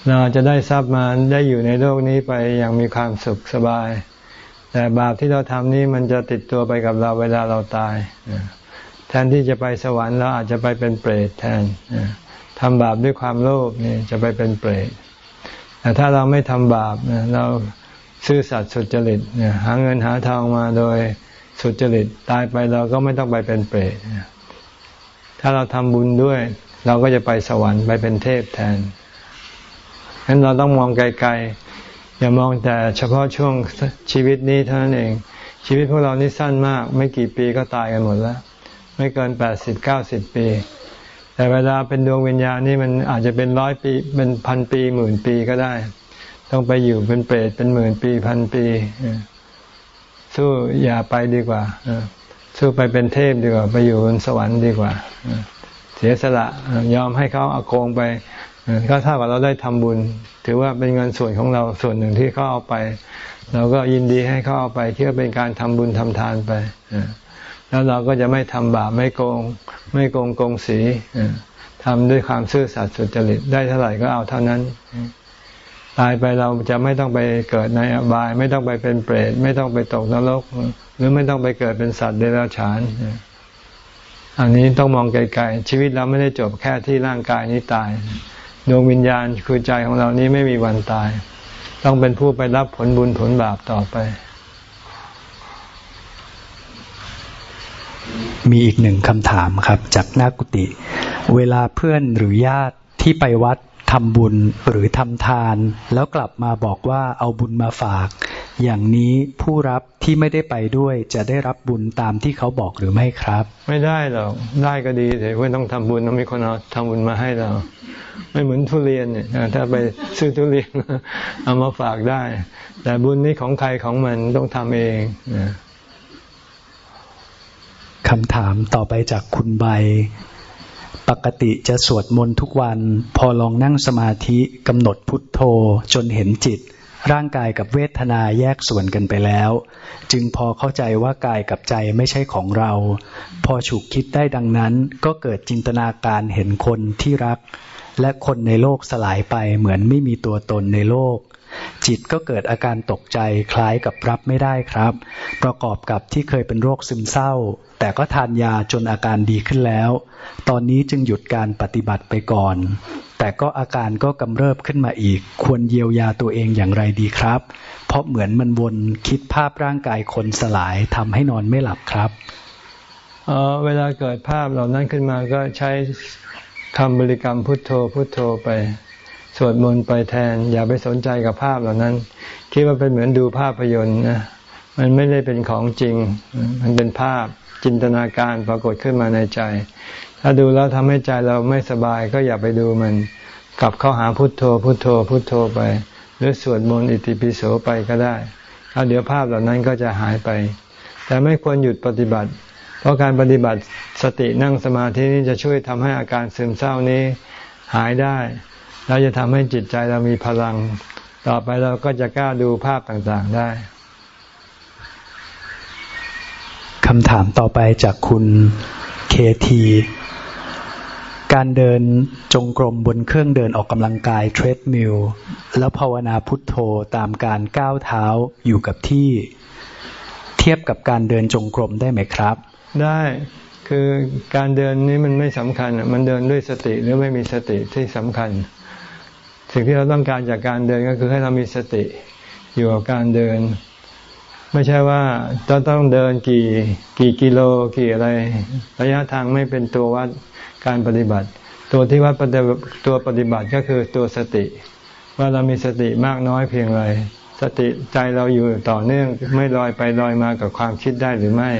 Speaker 1: เราจะได้ทรัพย์มาได้อยู่ในโลกนี้ไปอย่างมีความสุขสบาย แต่บาปที่เราทำนี้มันจะติดตัวไปกับเราเวลาเราตาย แทนที่จะไปสวรรค์เราอาจจะไปเป็นเปรตแทนทำบาปด้วยความโลภนี่จะไปเป็นเปรตแต่ถ้าเราไม่ทำบาปเราซื่อสัตย์สุจริตหาเงินหาทองมาโดย สุจริตตายไปเราก็ไม่ต้องไปเป็นเปรตถ้าเราทำบุญด้วย เราก็จะไปสวรรค์ไปเป็นเทพแทนฉะนั้นเราต้องมองไกลๆ อย่ามองแต่เฉพาะช่วงชีวิตนี้เท่านั้นเอง ชีวิตพวกเรานี่สั้นมาก ไม่กี่ปีก็ตายกันหมดแล้ว ไม่เกินแปดสิบเก้าสิบปี แต่เวลาเป็นดวงวิญญาณนี่มันอาจจะเป็นร้อยปีเป็นพันปีหมื่นปีก็ได้ ต้องไปอยู่เป็นเปรตเป็นหมื่นปีพันปี สู้อย่าไปดีกว่าสู้ไปเป็นเทพดีกว่า ไปอยู่บนสวรรค์ดีกว่า เสียสละยอมให้เขาเอาโกงไปก็เท่ากับเราได้ทำบุญ ถือว่าเป็นเงินส่วนของเราส่วนหนึ่งที่เขาเอาไป เราก็ยินดีให้เขาเอาไปเที่อเป็นการทำบุญทำทานไปแล้วเราก็จะไม่ทำบาปไม่โกง ไม่โกงโกงสีทำด้วยความซื่อสัตย์สุจริตได้เท่าไหร่ก็เอาเท่านั้น ตายไปเราจะไม่ต้องไปเกิดในอบาย ไม่ต้องไปเป็นเปรตไม่ต้องไปตกนรก หรือไม่ต้องไปเกิดเป็นสัตว์เดรัจฉาน อันนี้ต้องมองไกลๆชีวิตเราไม่ได้จบแค่ที่ร่างกายนี้ตายดวงวิญญาณคือใจของเรานี้ไม่มีวันตาย ต้องเป็นผู้ไปรับผลบุญผลบาปต่อไป
Speaker 2: มีอีกหนึ่งคำถามครับ จากนากุติเวลาเพื่อนหรือญาติที่ไปวัด ทำบุญหรือทำทาน แล้วกลับมาบอกว่าเอาบุญมาฝาก อย่างนี้ผู้รับที่ไม่ได้ไปด้วยจะได้รับบุญตามที่เขาบอกหรือไม่ครับ
Speaker 1: ไม่ได้หรอกได้ก็ดีแต่ว่าต้องทำบุญต้องมีคนเอาทำบุญมาให้เรา ไม่เหมือนทุเรียนเนี่ยถ้าไปซื้อทุเรียนเอามาฝากได้ แต่บุญนี้ของใครของมันต้องทำเอง
Speaker 2: คำถามต่อไปจากคุณใบ ปกติจะสวดมนต์ทุกวัน พอลองนั่งสมาธิกำหนดพุทโธจนเห็นจิต ร่างกายกับเวทนาแยกส่วนกันไปแล้ว จึงพอเข้าใจว่ากายกับใจไม่ใช่ของเรา พอฉุกคิดได้ดังนั้น ก็เกิดจินตนาการเห็นคนที่รัก และคนในโลกสลายไปเหมือนไม่มีตัวตนในโลก จิตก็เกิดอาการตกใจคล้ายกับรับไม่ได้ครับ ประกอบกับที่เคยเป็นโรคซึมเศร้า แต่ก็ทานยาจนอาการดีขึ้นแล้ว ตอนนี้จึงหยุดการปฏิบัติไปก่อน แต่ก็อาการก็กำเริบขึ้นมาอีก ควรเยียวยาตัวเองอย่างไรดีครับ เพราะเหมือนมันวนคิดภาพร่างกายคนสลายทำให้นอนไม่หลับครับ
Speaker 1: เเวลาเกิดภาพเหล่านั้นขึ้นมาก็ใช้คำบริกรรมพุทโธพุทโธไป สวดมนต์ไปแทน อย่าไปสนใจกับภาพเหล่านั้น คิดว่าเป็นเหมือนดูภาพยนตร์นะมันไม่ได้เป็นของจริง มันเป็นภาพจินตนาการปรากฏขึ้นมาในใจ ถ้าดูแล้วทำให้ใจเราไม่สบายก็อย่าไปดูมัน กลับเข้าหาพุทโธ พุทโธ พุทโธไป หรือสวดมนต์อิติปิโสไปก็ได้แล้วเดี๋ยวภาพเหล่านั้นก็จะหายไป แต่ไม่ควรหยุดปฏิบัติ เพราะการปฏิบัติสตินั่งสมาธินี้จะช่วยทำให้อาการซึมเศร้านี้หายได้ แล้วจะทำให้จิตใจเรามีพลัง ต่อไปเราก็จะกล้าดูภาพต่างๆได้
Speaker 2: คำถามต่อไปจากคุณเคที การเดินจงกรมบนเครื่องเดินออกกำลังกายเทรดมิลแล้วภาวนาพุทโธตามการก้าวเท้าอยู่กับที่ เทียบกับการเดินจงกรมได้ไหมครับ
Speaker 1: ได้คือการเดินนี้มันไม่สำคัญ มันเดินด้วยสติหรือไม่มีสติที่สำคัญ สิ่งที่เราต้องการจากการเดินก็คือให้เรามีสติอยู่กับการเดิน ไม่ใช่ว่าต้องต้องเดินกี่กี่กิโลกี่อะไร ระยะทางไม่เป็นตัววัดการปฏิบัติ ตัวที่วัดตัวปฏิบัติก็คือตัวสติ ว่าเรามีสติมากน้อยเพียงไรสติใจเราอยู่ต่อเนื่องไม่ลอยไปลอยมากับความคิดได้หรือไม่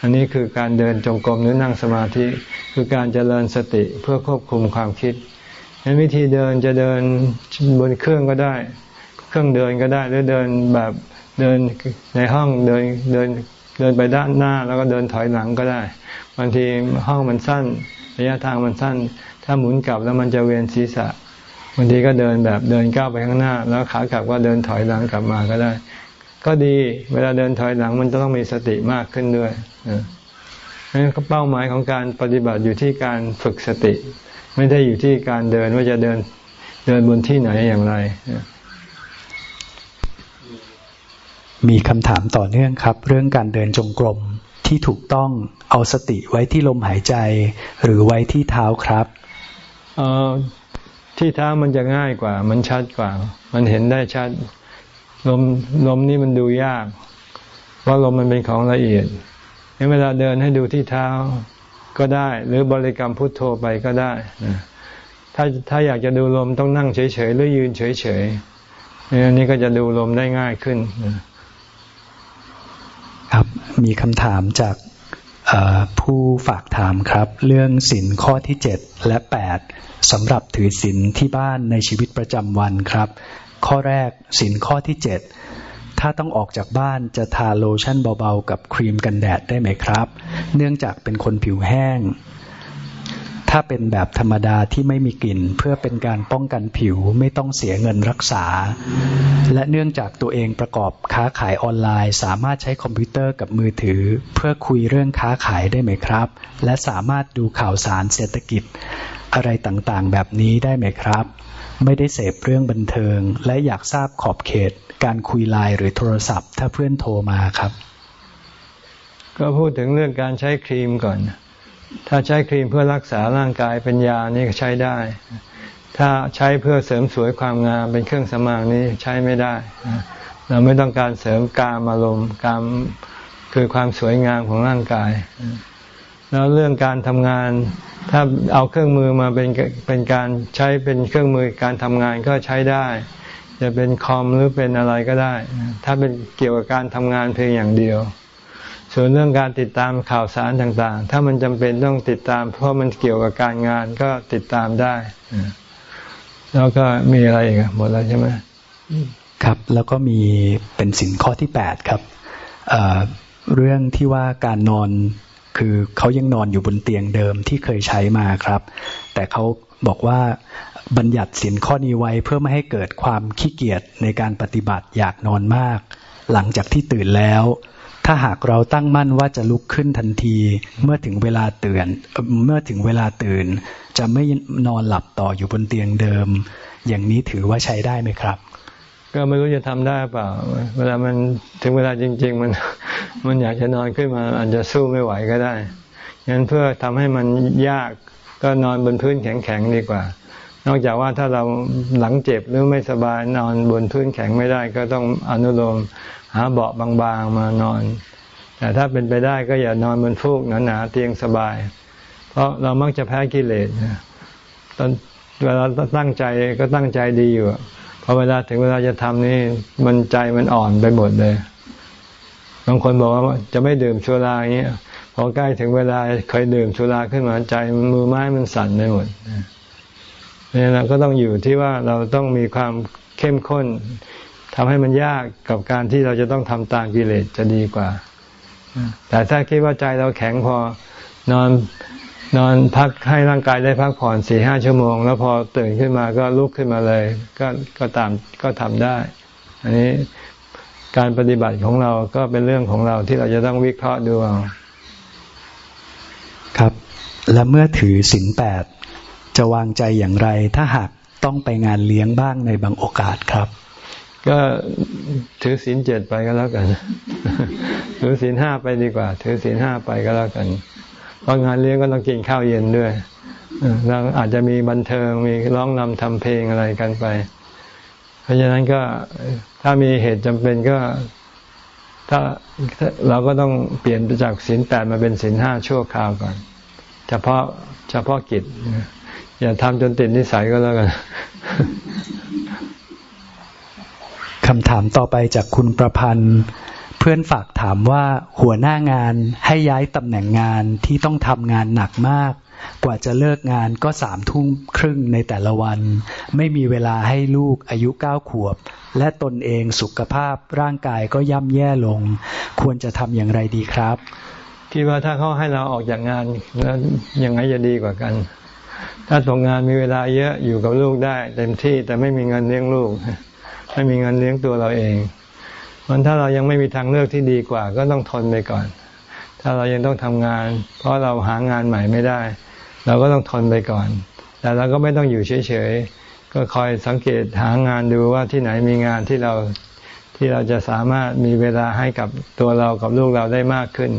Speaker 1: อันนี้คือการเดินจงกรมหรือนั่งสมาธิ คือการเจริญสติเพื่อควบคุมความคิด ในวิธีเดินจะเดินบนเครื่องก็ได้ เครื่องเดินก็ได้หรือเดินแบบเดินในห้องเดินเดินเดินไปด้านหน้าแล้วก็เดินถอยหลังก็ได้บางทีห้องมันสั้นระยะทางมันสั้น ถ้าหมุนกลับแล้วมันจะเวียนศีรษะบางทีก็เดินแบบเดินก้าวไปข้างหน้า แล้วขากลับก็เดินถอยหลังกลับมาก็ได้ ก็ดีเวลาเดินถอยหลังมันจะต้องมีสติมากขึ้นด้วยนั่นเป้าหมายของการปฏิบัติอยู่ที่การฝึกสติ ไม่ได้อยู่ที่การเดินว่าจะเดินเดินบนที่ไหนอย่างไร
Speaker 2: มีคำถามต่อเนื่องครับ เรื่องการเดินจงกรมที่ถูกต้องเอาสติไว้ที่ลมหายใจ หรือไว้ที่เท้าครับ
Speaker 1: เออที่เท้ามันจะง่ายกว่า มันชัดกว่า มันเห็นได้ชัดลมลมนี่มันดูยาก ว่าลมมันเป็นของละเอียดเวลาเดินให้ดูที่เท้า ก็ได้ หรือบริกรรมพุทโธไปก็ได้ถ้าถ้าอยากจะดูลมต้องนั่งเฉยๆหรือยืนเฉยๆอันนี้ก็จะดูลมได้ง่ายขึ้น
Speaker 2: ครับมีคำถามจากผู้ฝากถามครับ เรื่องสินข้อที่เจ็ดและแปดสำหรับถือสินที่บ้านในชีวิตประจำวันครับ ข้อแรกสินข้อที่เจ็ด ถ้าต้องออกจากบ้านจะทาโลชั่นเบาๆ กับครีมกันแดดได้ไหมครับ เนื่องจากเป็นคนผิวแห้ง ถ้าเป็นแบบธรรมดาที่ไม่มีกลิ่น เพื่อเป็นการป้องกันผิวไม่ต้องเสียเงินรักษา และเนื่องจากตัวเองประกอบค้าขายออนไลน์ สามารถใช้คอมพิวเตอร์กับมือถือ เพื่อคุยเรื่องค้าขายได้ไหมครับ และสามารถดูข่าวสารเศรษฐกิจอะไรต่างๆ แบบนี้ได้ไหมครับ ไม่ได้เสพเรื่องบันเทิง และอยากทราบขอบเขตการคุยไลน์หรือโทรศัพท์ ถ้าเพื่อนโทรมาครับ
Speaker 1: ก็พูดถึงเรื่องการใช้ครีมก่อน ถ้าใช้ครีมเพื่อรักษาร่างกายเป็นยานี่ก็ใช้ได้ ถ้าใช้เพื่อเสริมสวยความงามเป็นเครื่องสมางนี้ใช้ไม่ได้ เราไม่ต้องการเสริมกามอารมณ์กามคือความสวยงามของร่างกาย แล้วเรื่องการทำงาน ถ้าเอาเครื่องมือมาเป็นเป็นการใช้เป็นเครื่องมือการทำงานก็ใช้ได้ จะเป็นคอมหรือเป็นอะไรก็ได้ ถ้าเป็นเกี่ยวกับการทำงานเพียงอย่างเดียว ส่วนเรื่องการติดตามข่าวสารต่างๆ ถ้ามันจำเป็นต้องติดตาม เพราะมันเกี่ยวกับการงานก็ติดตามได้ แล้วก็มีอะไรอีกหมดแล้วใช่ไหม
Speaker 2: ครับ แล้วก็มีเป็นสินข้อที่แปดครับเรื่องที่ว่าการนอน คือเขายังนอนอยู่บนเตียงเดิมที่เคยใช้มาครับ แต่เขาบอกว่าบัญญัติสินข้อนี้ไว้เพื่อไม่ให้เกิดความขี้เกียจในการปฏิบัติอยากนอนมาก หลังจากที่ตื่นแล้ว ถ้าหากเราตั้งมั่นว่าจะลุกขึ้นทันที เมื่อถึงเวลาตื่นเมื่อถึงเวลาตื่น จะไม่นอนหลับต่ออยู่บนเตียงเดิม อย่างนี้ถือว่าใช้ได้ไหมครับ
Speaker 1: ก็ไม่รู้จะทำได้เปล่า เวลามันถึงเวลาจริง ๆ มันมันอยากจะนอนขึ้นมาอาจจะสู้ไม่ไหวก็ได้งั้นเพื่อทำให้มันยากก็นอนบนพื้นแข็งๆดีกว่า นอกจากว่าถ้าเราหลังเจ็บหรือไม่สบายนอนบนพื้นแข็งไม่ได้ ก็ต้องอนุโลมหาเบาะบางๆมานอน แต่ถ้าเป็นไปได้ก็อย่านอนบนฟูกหนาๆเตียงสบาย เพราะเรามักจะแพ้กิเลสตอนเวลาตั้งใจก็ตั้งใจดีอยู่ พอเวลาถึงเวลาจะทำนี่มันใจมันอ่อนไปหมดเลย บางคนบอกว่าจะไม่ดื่มชุราอย่างเงี้ยพอใกล้ถึงเวลาเคยดื่มชุราขึ้นมาใจมือไม้มันสั่นไปหมดเนี่ยเราก็ต้องอยู่ที่ว่าเราต้องมีความเข้มข้นทำให้มันยากกับการที่เราจะต้องทำตามกิเลสจะดีกว่าแต่ถ้าคิดว่าใจเราแข็งพอนอน นอนพักให้ร่างกายได้พักผ่อนสี่ห้าชั่วโมง แล้วพอตื่นขึ้นมาก็ลุกขึ้นมาเลย ก็ก็ตามก็ทำได้ อันนี้การปฏิบัติของเราก็เป็นเรื่องของเราที่เราจะต้องวิเคราะห์ดูเอา
Speaker 2: ครับ และเมื่อถือศีลแปดจะวางใจอย่างไร ถ้าหากต้องไปงานเลี้ยงบ้างในบางโอกาสครับ
Speaker 1: ก็ถือศีลเจ็ดไปก็แล้วกัน ถือศีลห้าไปดีกว่า ถือศีลห้าไปก็แล้วกัน เพราะงานเลี้ยงก็ต้องกินข้าวเย็นด้วยแล้วอาจจะมีบันเทิงมีร้องนำทำเพลงอะไรกันไป เพราะฉะนั้นก็ถ้ามีเหตุจำเป็นก็ ถ้าเราก็ต้องเปลี่ยนจากศีลแปดมาเป็นศีลห้าชั่วคราวก่อน เฉพาะเฉพาะกิจ อย่าทำจนติดนิสัยก็แล้วกัน
Speaker 2: คำถามต่อไปจากคุณประพันธ์ เพื่อนฝากถามว่าหัวหน้างานให้ย้ายตำแหน่งงานที่ต้องทำงานหนักมาก กว่าจะเลิกงานก็สามทุ่มครึ่งในแต่ละวัน ไม่มีเวลาให้ลูกอายุเก้าขวบ และตนเองสุขภาพร่างกายก็ย่ำแย่ลง ควรจะทำอย่างไรดีครับ
Speaker 1: คิดว่าถ้าเขาให้เราออกจากงานแล้วยังไงจะดีกว่ากัน ถ้าตกงานมีเวลาเยอะอยู่กับลูกได้ เต็มที่แต่ไม่มีเงินเลี้ยงลูก ไม่มีเงินเลี้ยงตัวเราเอง มันถ้าเรายังไม่มีทางเลือกที่ดีกว่า ก็ต้องทนไปก่อน ถ้าเรายังต้องทำงาน เพราะเราหางานใหม่ไม่ได้ เราก็ต้องทนไปก่อน แต่เราก็ไม่ต้องอยู่เฉยๆ ก็คอยสังเกตหางานดูว่าที่ไหนมีงานที่เราที่เราจะสามารถมีเวลาให้กับตัวเรากับลูกเราได้มากขึ้น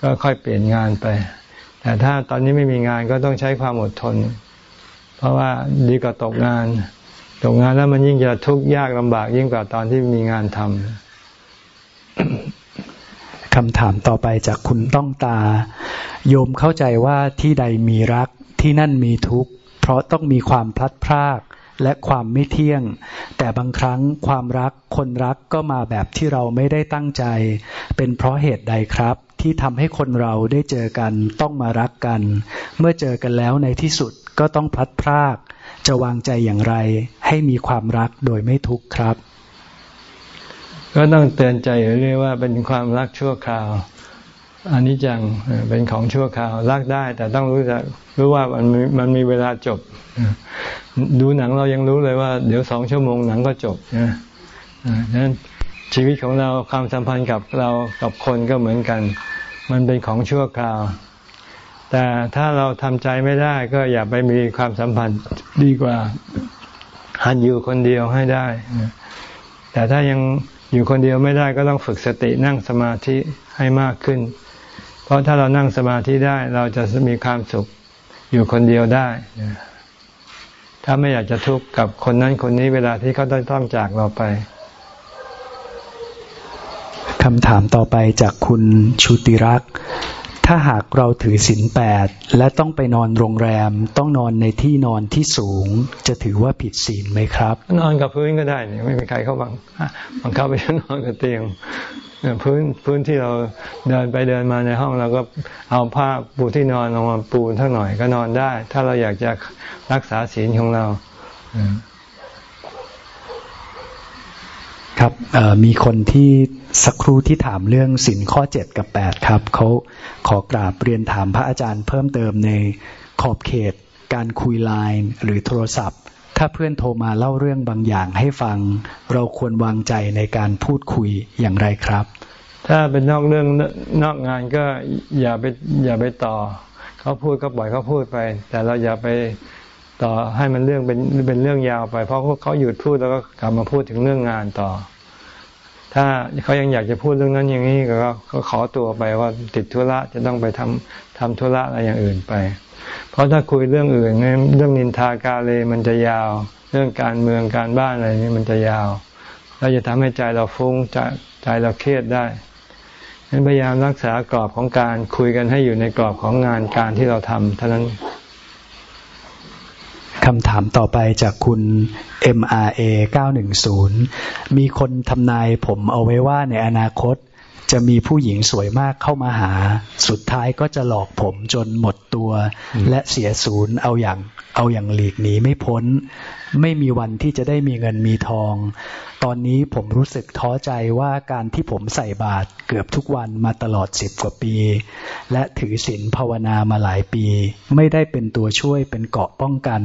Speaker 1: ก็ค่อยเปลี่ยนงานไป แต่ถ้าตอนนี้ไม่มีงานก็ต้องใช้ความอดทน เพราะว่าดีกว่าตกงาน ตกงานแล้วมันยิ่งจะทุกข์ยากลำบากยิ่งกว่าตอนที่มีงานทำ
Speaker 2: คำถามต่อไปจากคุณต้องตา โยมเข้าใจว่าที่ใดมีรักที่นั่นมีทุกข์ เพราะต้องมีความพลัดพรากและความไม่เที่ยง แต่บางครั้งความรักคนรักก็มาแบบที่เราไม่ได้ตั้งใจ เป็นเพราะเหตุใดครับ ที่ทำให้คนเราได้เจอกันต้องมารักกัน เมื่อเจอกันแล้วในที่สุด ก็ต้องพลัดพราก จะวางใจอย่างไร ให้มีความรักโดยไม่ทุกข์ครับ
Speaker 1: ก็ต้องเตือนใจเรื่อยว่าเป็นความรักชั่วคราวอันนี้จังเป็นของชั่วคราวรักได้ แต่ต้องรู้จักรู้ว่ามันมันมีเวลาจบ ดูหนังเรายังรู้เลยว่า เดี๋ยวสองชั่วโมงหนังก็จบนะนั้นชีวิตของเราความสัมพันธ์กับเรากับคนก็เหมือนกัน มันเป็นของชั่วคราว แต่ถ้าเราทำใจไม่ได้ก็อย่าไปมีความสัมพันธ์ดีกว่า หัดอยู่คนเดียวให้ได้ แต่ถ้ายังอยู่คนเดียวไม่ได้ก็ต้องฝึกสตินั่งสมาธิให้มากขึ้น เพราะถ้าเรานั่งสมาธิได้เราจะมีความสุขอยู่คนเดียวได้ ถ้าไม่อยากจะทุกข์กับคนนั้นคนนี้เวลาที่เขาต้องจากเราไป
Speaker 2: คำถามต่อไปจากคุณชุติรักษ์ ถ้าหากเราถือศีลแปดและต้องไปนอนโรงแรม ต้องนอนในที่นอนที่สูง จะถือว่าผิดศีลไหมครับ
Speaker 1: นอนกับพื้นก็ได้เนี่ยไม่มีใครเข้าบังบังคับไปนอนกับเตียงพื้นพื้นที่เราเดินไปเดินมาในห้องเราก็เอาผ้าปูที่นอนลงมาปูเท่าหน่อยก็นอนได้ ถ้าเราอยากจะรักษาศีลของเรา
Speaker 2: ครับมีคนที่ สักครู่ที่ถามเรื่องสินข้อเจ็ดกับแปดครับเขาขอกราบเรียนถามพระอาจารย์เพิ่มเติมในขอบเขต การคุยไลน์หรือโทรศัพท์ ถ้าเพื่อนโทรมาเล่าเรื่องบางอย่างให้ฟัง เราควรวางใจในการพูดคุยอย่างไรครับ
Speaker 1: ถ้าเป็นนอกเรื่องนอกงานก็อย่าไปอย่าไปต่อ เขาพูดก็ปล่อยเขาพูดไป แต่เราอย่าไปต่อให้มันเรื่องเป็นเป็นเรื่องยาวไป เพราะเขาหยุดพูดแล้วก็กลับมาพูดถึงเรื่องงานต่อ ถ้าเขายังอยากจะพูดเรื่องนั้นอย่างนี้ก็ขอตัวไปว่าติดธุระจะต้องไปทำทำธุระอะไรอย่างอื่นไป เพราะถ้าคุยเรื่องอื่นเรื่องนินทากาเลมันจะยาว เรื่องการเมืองการบ้านอะไรนี้มันจะยาวเราจะทำให้ใจเราฟุ้งใจใจเราเครียดได้ฉะนั้นพยายามรักษากรอบของการคุยกันให้อยู่ในกรอบของงานการที่เราทำเท่านั้น
Speaker 2: คำถามต่อไปจากคุณ MRA 910 มีคนทำนายผมเอาไว้ว่าในอนาคต จะมีผู้หญิงสวยมากเข้ามาหา สุดท้ายก็จะหลอกผมจนหมดตัว และเสียศูนย์เอาอย่างเอาอย่างหลีกหนีไม่พ้น ไม่มีวันที่จะได้มีเงินมีทอง ตอนนี้ผมรู้สึกท้อใจว่าการที่ผมใส่บาตรเกือบทุกวันมาตลอดสิบกว่าปี และถือศีลภาวนามาหลายปี ไม่ได้เป็นตัวช่วยเป็นเกาะป้องกัน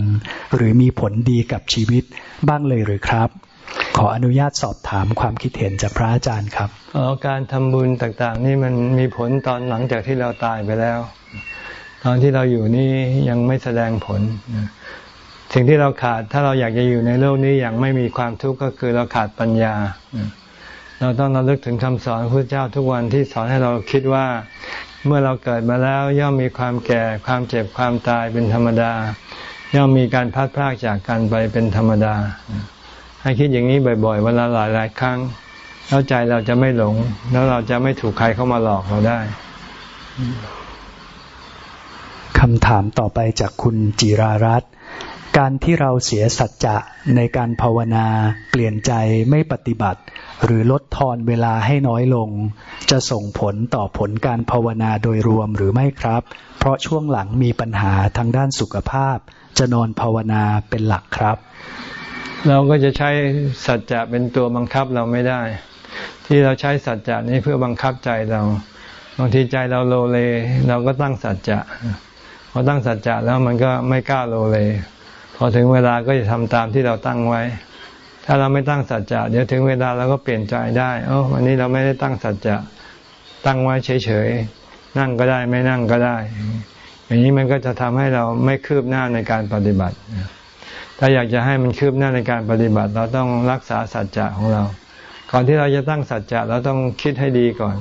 Speaker 2: หรือมีผลดีกับชีวิตบ้างเลยหรือครับ ขออนุญาตสอบถามความคิดเห็นจากพระอาจารย์ครับ
Speaker 1: ออการทำบุญต่างๆ นี่มันมีผลตอนหลังจากที่เราตายไปแล้ว ตอนที่เราอยู่นี่ยังไม่แสดงผล สิ่งที่เราขาดถ้าเราอยากจะอยู่ในโลกนี้อย่างไม่มีความทุกข์ก็คือเราขาดปัญญา เราต้องระลึกถึงคำสอนพระเจ้าทุกวันที่สอนให้เราคิดว่าเมื่อเราเกิดมาแล้วย่อมมีความแก่ความเจ็บความตายเป็นธรรมดา ย่อมมีการพัดพรากจากกันไปเป็นธรรมดา ให้คิดอย่างนี้บ่อยๆเวลาหลายหลายครั้ง แล้วใจเราจะไม่หลง แล้วเราจะไม่ถูกใครเข้ามาหลอกเราได้
Speaker 2: คำถามต่อไปจากคุณจิรารัตน์การที่เราเสียสัจจะในการภาวนา เปลี่ยนใจไม่ปฏิบัติ หรือลดทอนเวลาให้น้อยลง จะส่งผลต่อผลการภาวนาโดยรวมหรือไม่ครับ เพราะช่วงหลังมีปัญหาทางด้านสุขภาพ จะนอนภาวนาเป็นหลักครับ
Speaker 1: เราก็จะใช้สัจจะเป็นตัวบังคับเราไม่ได้ ที่เราใช้สัจจะนี้เพื่อบังคับใจเราบางทีใจเราโลเล เราก็ตั้งสัจจะพอตั้งสัจจะแล้วมันก็ไม่กล้าโลเล พอถึงเวลาก็จะทำตามที่เราตั้งไว้ ถ้าเราไม่ตั้งสัจจะเดี๋ยวถึงเวลาเราก็เปลี่ยนใจได้โอ้วันนี้เราไม่ได้ตั้งสัจจะตั้งไว้เฉยๆนั่งก็ได้ไม่นั่งก็ได้ อย่างนี้มันก็จะทำให้เราไม่คืบหน้าในการปฏิบัติ ถ้าอยากจะให้มันคืบหน้าในการปฏิบัติ เราต้องรักษาสัจจะของเรา ก่อนที่เราจะตั้งสัจจะเราต้องคิดให้ดีก่อน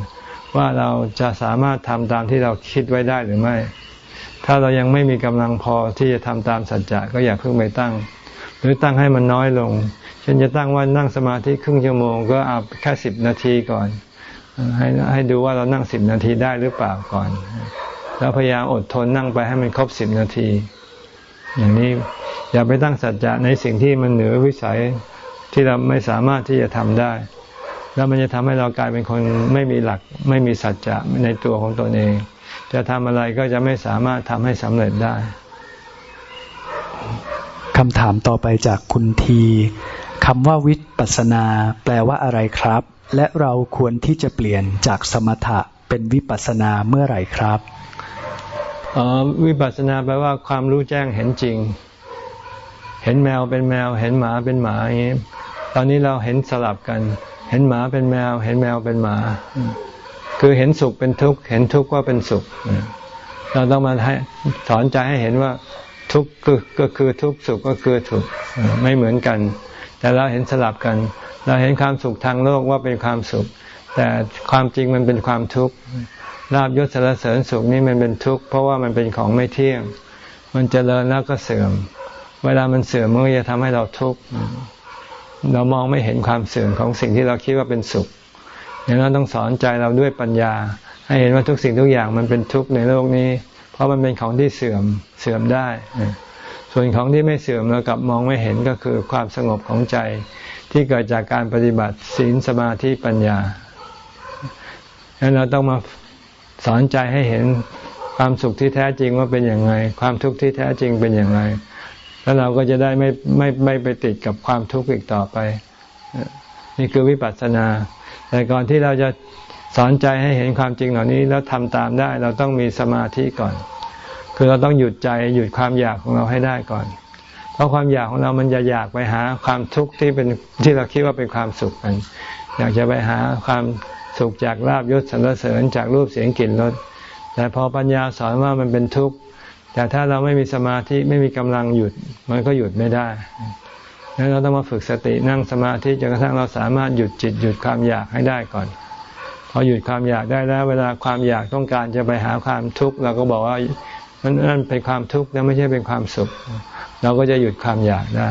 Speaker 1: ว่าเราจะสามารถทำตามที่เราคิดไว้ได้หรือไม่ ถ้าเรายังไม่มีกำลังพอที่จะทำตามสัจจะก็อย่าเพิ่งไปตั้ง หรือตั้งให้มันน้อยลงเช่นจะตั้งว่านั่งสมาธิครึ่งชั่วโมงก็เอาแค่สิบนาทีก่อนให้ให้ดูว่าเรานั่งสิบนาทีได้หรือเปล่าก่อน แล้วพยายามอดทนนั่งไปให้มันครบสิบนาที อย่างนี้ อย่าไปตั้งสัจจะในสิ่งที่มันเหนือวิสัยที่เราไม่สามารถที่จะทำได้ แล้วมันจะทำให้เรากลายเป็นคนไม่มีหลักไม่มีสัจจะในตัวของตนเอง จะทำอะไรก็จะไม่สามารถทำให้สำเร็จได้
Speaker 2: คำถามต่อไปจากคุณทีคำว่าวิปัสนา แปลว่าอะไรครับ และเราควรที่จะเปลี่ยนจากสมถะเป็นวิปัสนาเมื่อไหร่ครับ
Speaker 1: วิปัสนาแปลว่าความรู้แจ้งเห็นจริง เห็นแมวเป็นแมว เห็นหมาเป็นหมาอย่างนี้ ตอนนี้เราเห็นสลับกัน เห็นหมาเป็นแมว เห็นแมวเป็นหมา คือเห็นสุขเป็นทุกข์ เห็นทุกข์ว่าเป็นสุข เราต้องมาให้สอนใจให้เห็นว่าทุกข์ก็คือทุกข์สุขก็คือทุกข์ไม่เหมือนกัน แต่เราเห็นสลับกัน เราเห็นความสุขทางโลกว่าเป็นความสุข แต่ความจริงมันเป็นความทุกข์ลาบยศสารเสริญสุขนี่มันเป็นทุกข์เพราะว่ามันเป็นของไม่เที่ยง มันเจริญแล้วก็เสื่อม เวลามันเสื่อมมันก็จะทำให้เราทุกข์เรามองไม่เห็นความเสื่อมของสิ่งที่เราคิดว่าเป็นสุขดังนั้นต้องสอนใจเราด้วยปัญญา ให้เห็นว่าทุกสิ่งทุกอย่างมันเป็นทุกข์ในโลกนี้ เพราะมันเป็นของที่เสื่อมเสื่อมได้ ส่วนของที่ไม่เสื่อมเรากลับมองไม่เห็นก็คือความสงบของใจที่เกิดจากการปฏิบัติศีลสมาธิปัญญาดังนั้นเราต้องมาสอนใจให้เห็นความสุขที่แท้จริงว่าเป็นอย่างไรความทุกข์ที่แท้จริงเป็นอย่างไร แล้วเราก็จะได้ไม่ไม่ไม่ไปติดกับความทุกข์อีกต่อไป นี่คือวิปัสสนา แต่ก่อนที่เราจะสอนใจให้เห็นความจริงเหล่านี้แล้วทำตามได้ เราต้องมีสมาธิก่อน คือเราต้องหยุดใจหยุดความอยากของเราให้ได้ก่อน เพราะความอยากของเรามันจะอยากไปหาความทุกข์ที่เป็นที่เราคิดว่าเป็นความสุขกัน อยากจะไปหาความสุขจากลาบยศสรรเสริญจากรูปเสียงกลิ่นรสแต่พอปัญญาสอนว่ามันเป็นทุกข์ แต่ถ้าเราไม่มีสมาธิไม่มีกำลังหยุด มันก็หยุดไม่ได้นั้นเราต้องมาฝึกสตินั่งสมาธิจนกระทั่งเราสามารถหยุดจิตหยุดความอยากให้ได้ก่อน พอหยุดความอยากได้แล้ว เวลาความอยากต้องการจะไปหาความทุกข์เราก็บอกว่ามันนั่นเป็นความทุกข์นะไม่ใช่เป็นความสุข เราก็จะหยุดความอยากได้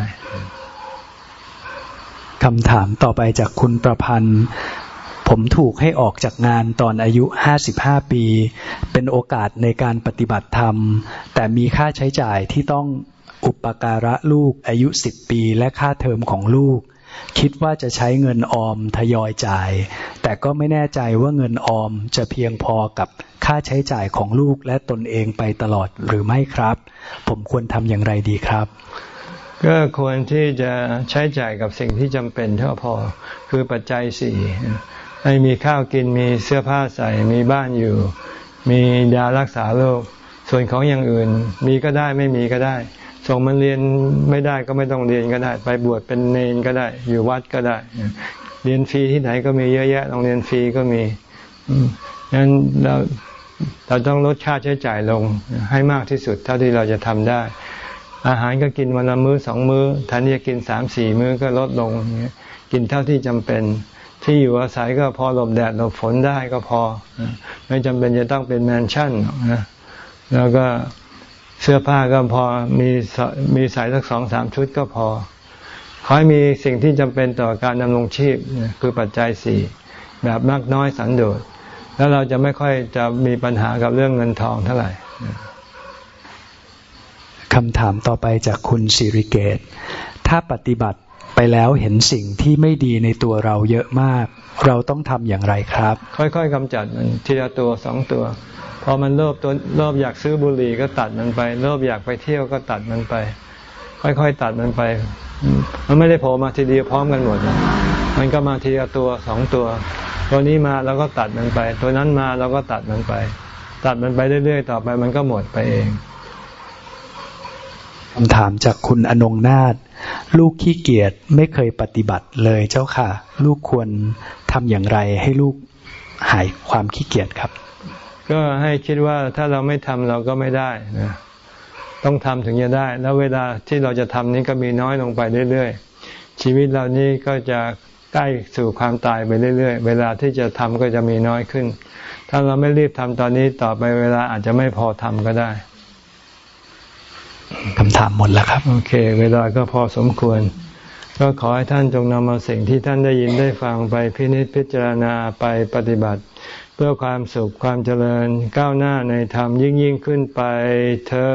Speaker 2: คำถามต่อไปจากคุณประพันธ์ ผมถูกให้ออกจากงานตอนอายุ 55 ปี เป็นโอกาสในการปฏิบัติธรรม แต่มีค่าใช้จ่ายที่ต้องอุปการะลูกอายุ 10 ปี และค่าเทอมของลูก คิดว่าจะใช้เงินออมทยอยจ่าย แต่ก็ไม่แน่ใจว่าเงินออมจะเพียงพอกับค่าใช้จ่ายของลูกและตนเองไปตลอดหรือไม่ครับ ผมควรทำอย่างไรดีครับ
Speaker 1: ก็ควรที่จะใช้จ่ายกับสิ่งที่จำเป็นเท่าพอคือปัจจัยสี่ ให้มีข้าวกินมีเสื้อผ้าใส่มีบ้านอยู่ มียารักษาโรคส่วนของอย่างอื่น มีก็ได้ไม่มีก็ได้ ส่งมันเรียนไม่ได้ก็ไม่ต้องเรียนก็ได้ ไปบวชเป็นเนนก็ได้ อยู่วัดก็ได้ เรียนฟรีที่ไหนก็มีเยอะแยะโรงเรียนฟรีก็มีงั้นเราเราต้องลดค่าใช้จ่ายลงให้มากที่สุด เท่าที่เราจะทำได้ อาหารก็กินวันละมื้อสองมื้อทันทีกินสามสี่มื้อก็ลดลงกินเท่าที่จำเป็น ที่อยู่อาศัยก็พอหลบแดดหลบฝนได้ก็พอ ไม่จำเป็นจะต้องเป็นแมนชั่นนะแล้วก็เสื้อผ้าก็พอมีมีใส่สักสองสามชุดก็พอ ขอให้มีสิ่งที่จำเป็นต่อการดำรงชีพคือปัจจัยสี่แบบมากน้อยสันโดษแล้วเราจะไม่ค่อยจะมีปัญหากับเรื่องเงินทองเท่าไหร่
Speaker 2: คำถามต่อไปจากคุณสิริเกต ถ้าปฏิบัติ ไปแล้วเห็นสิ่งที่ไม่ดีในตัวเราเยอะมาก เราต้องทำอย่างไรครับ
Speaker 1: ค่อยๆกำจัดมันทีละตัวสองตัวพอมันโลภตัวโลภอยากซื้อบุหรี่ก็ตัดมันไปโลภอยากไปเที่ยวก็ตัดมันไป ค่อยๆตัดมันไป มันไม่ได้โผล่มาทีเดียวพร้อมกันหมด มันก็มาทีละตัวสองตัว ตัวนี้มาเราก็ตัดมันไป ตัวนั้นมาเราก็ตัดมันไป ตัดมันไปเรื่อยๆ ต่อไปมันก็หมดไปเอง
Speaker 2: คำถามจากคุณอนงนาฏลูกขี้เกียจไม่เคยปฏิบัติเลยเจ้าค่ะ ลูกควรทำอย่างไรให้ลูกหายความขี้เกียจครับ
Speaker 1: ก็ให้คิดว่าถ้าเราไม่ทำเราก็ไม่ได้นะต้องทำถึงจะได้ แล้วเวลาที่เราจะทำนี้ก็มีน้อยลงไปเรื่อยๆ ชีวิตเรานี้ก็จะใกล้สู่ความตายไปเรื่อยๆ เวลาที่จะทำก็จะมีน้อยขึ้น ถ้าเราไม่รีบทำตอนนี้ต่อไปเวลาอาจจะไม่พอทำก็ได้
Speaker 2: คำถามหมดแล้วครับ
Speaker 1: โอเค เวลาก็พอสมควร ก็ขอให้ท่านจงนำเอาสิ่งที่ท่านได้ยินได้ฟังไปพินิจพิจารณาไปปฏิบัติ เพื่อความสุขความเจริญก้าวหน้าในธรรมยิ่งยิ่งขึ้นไปเทอ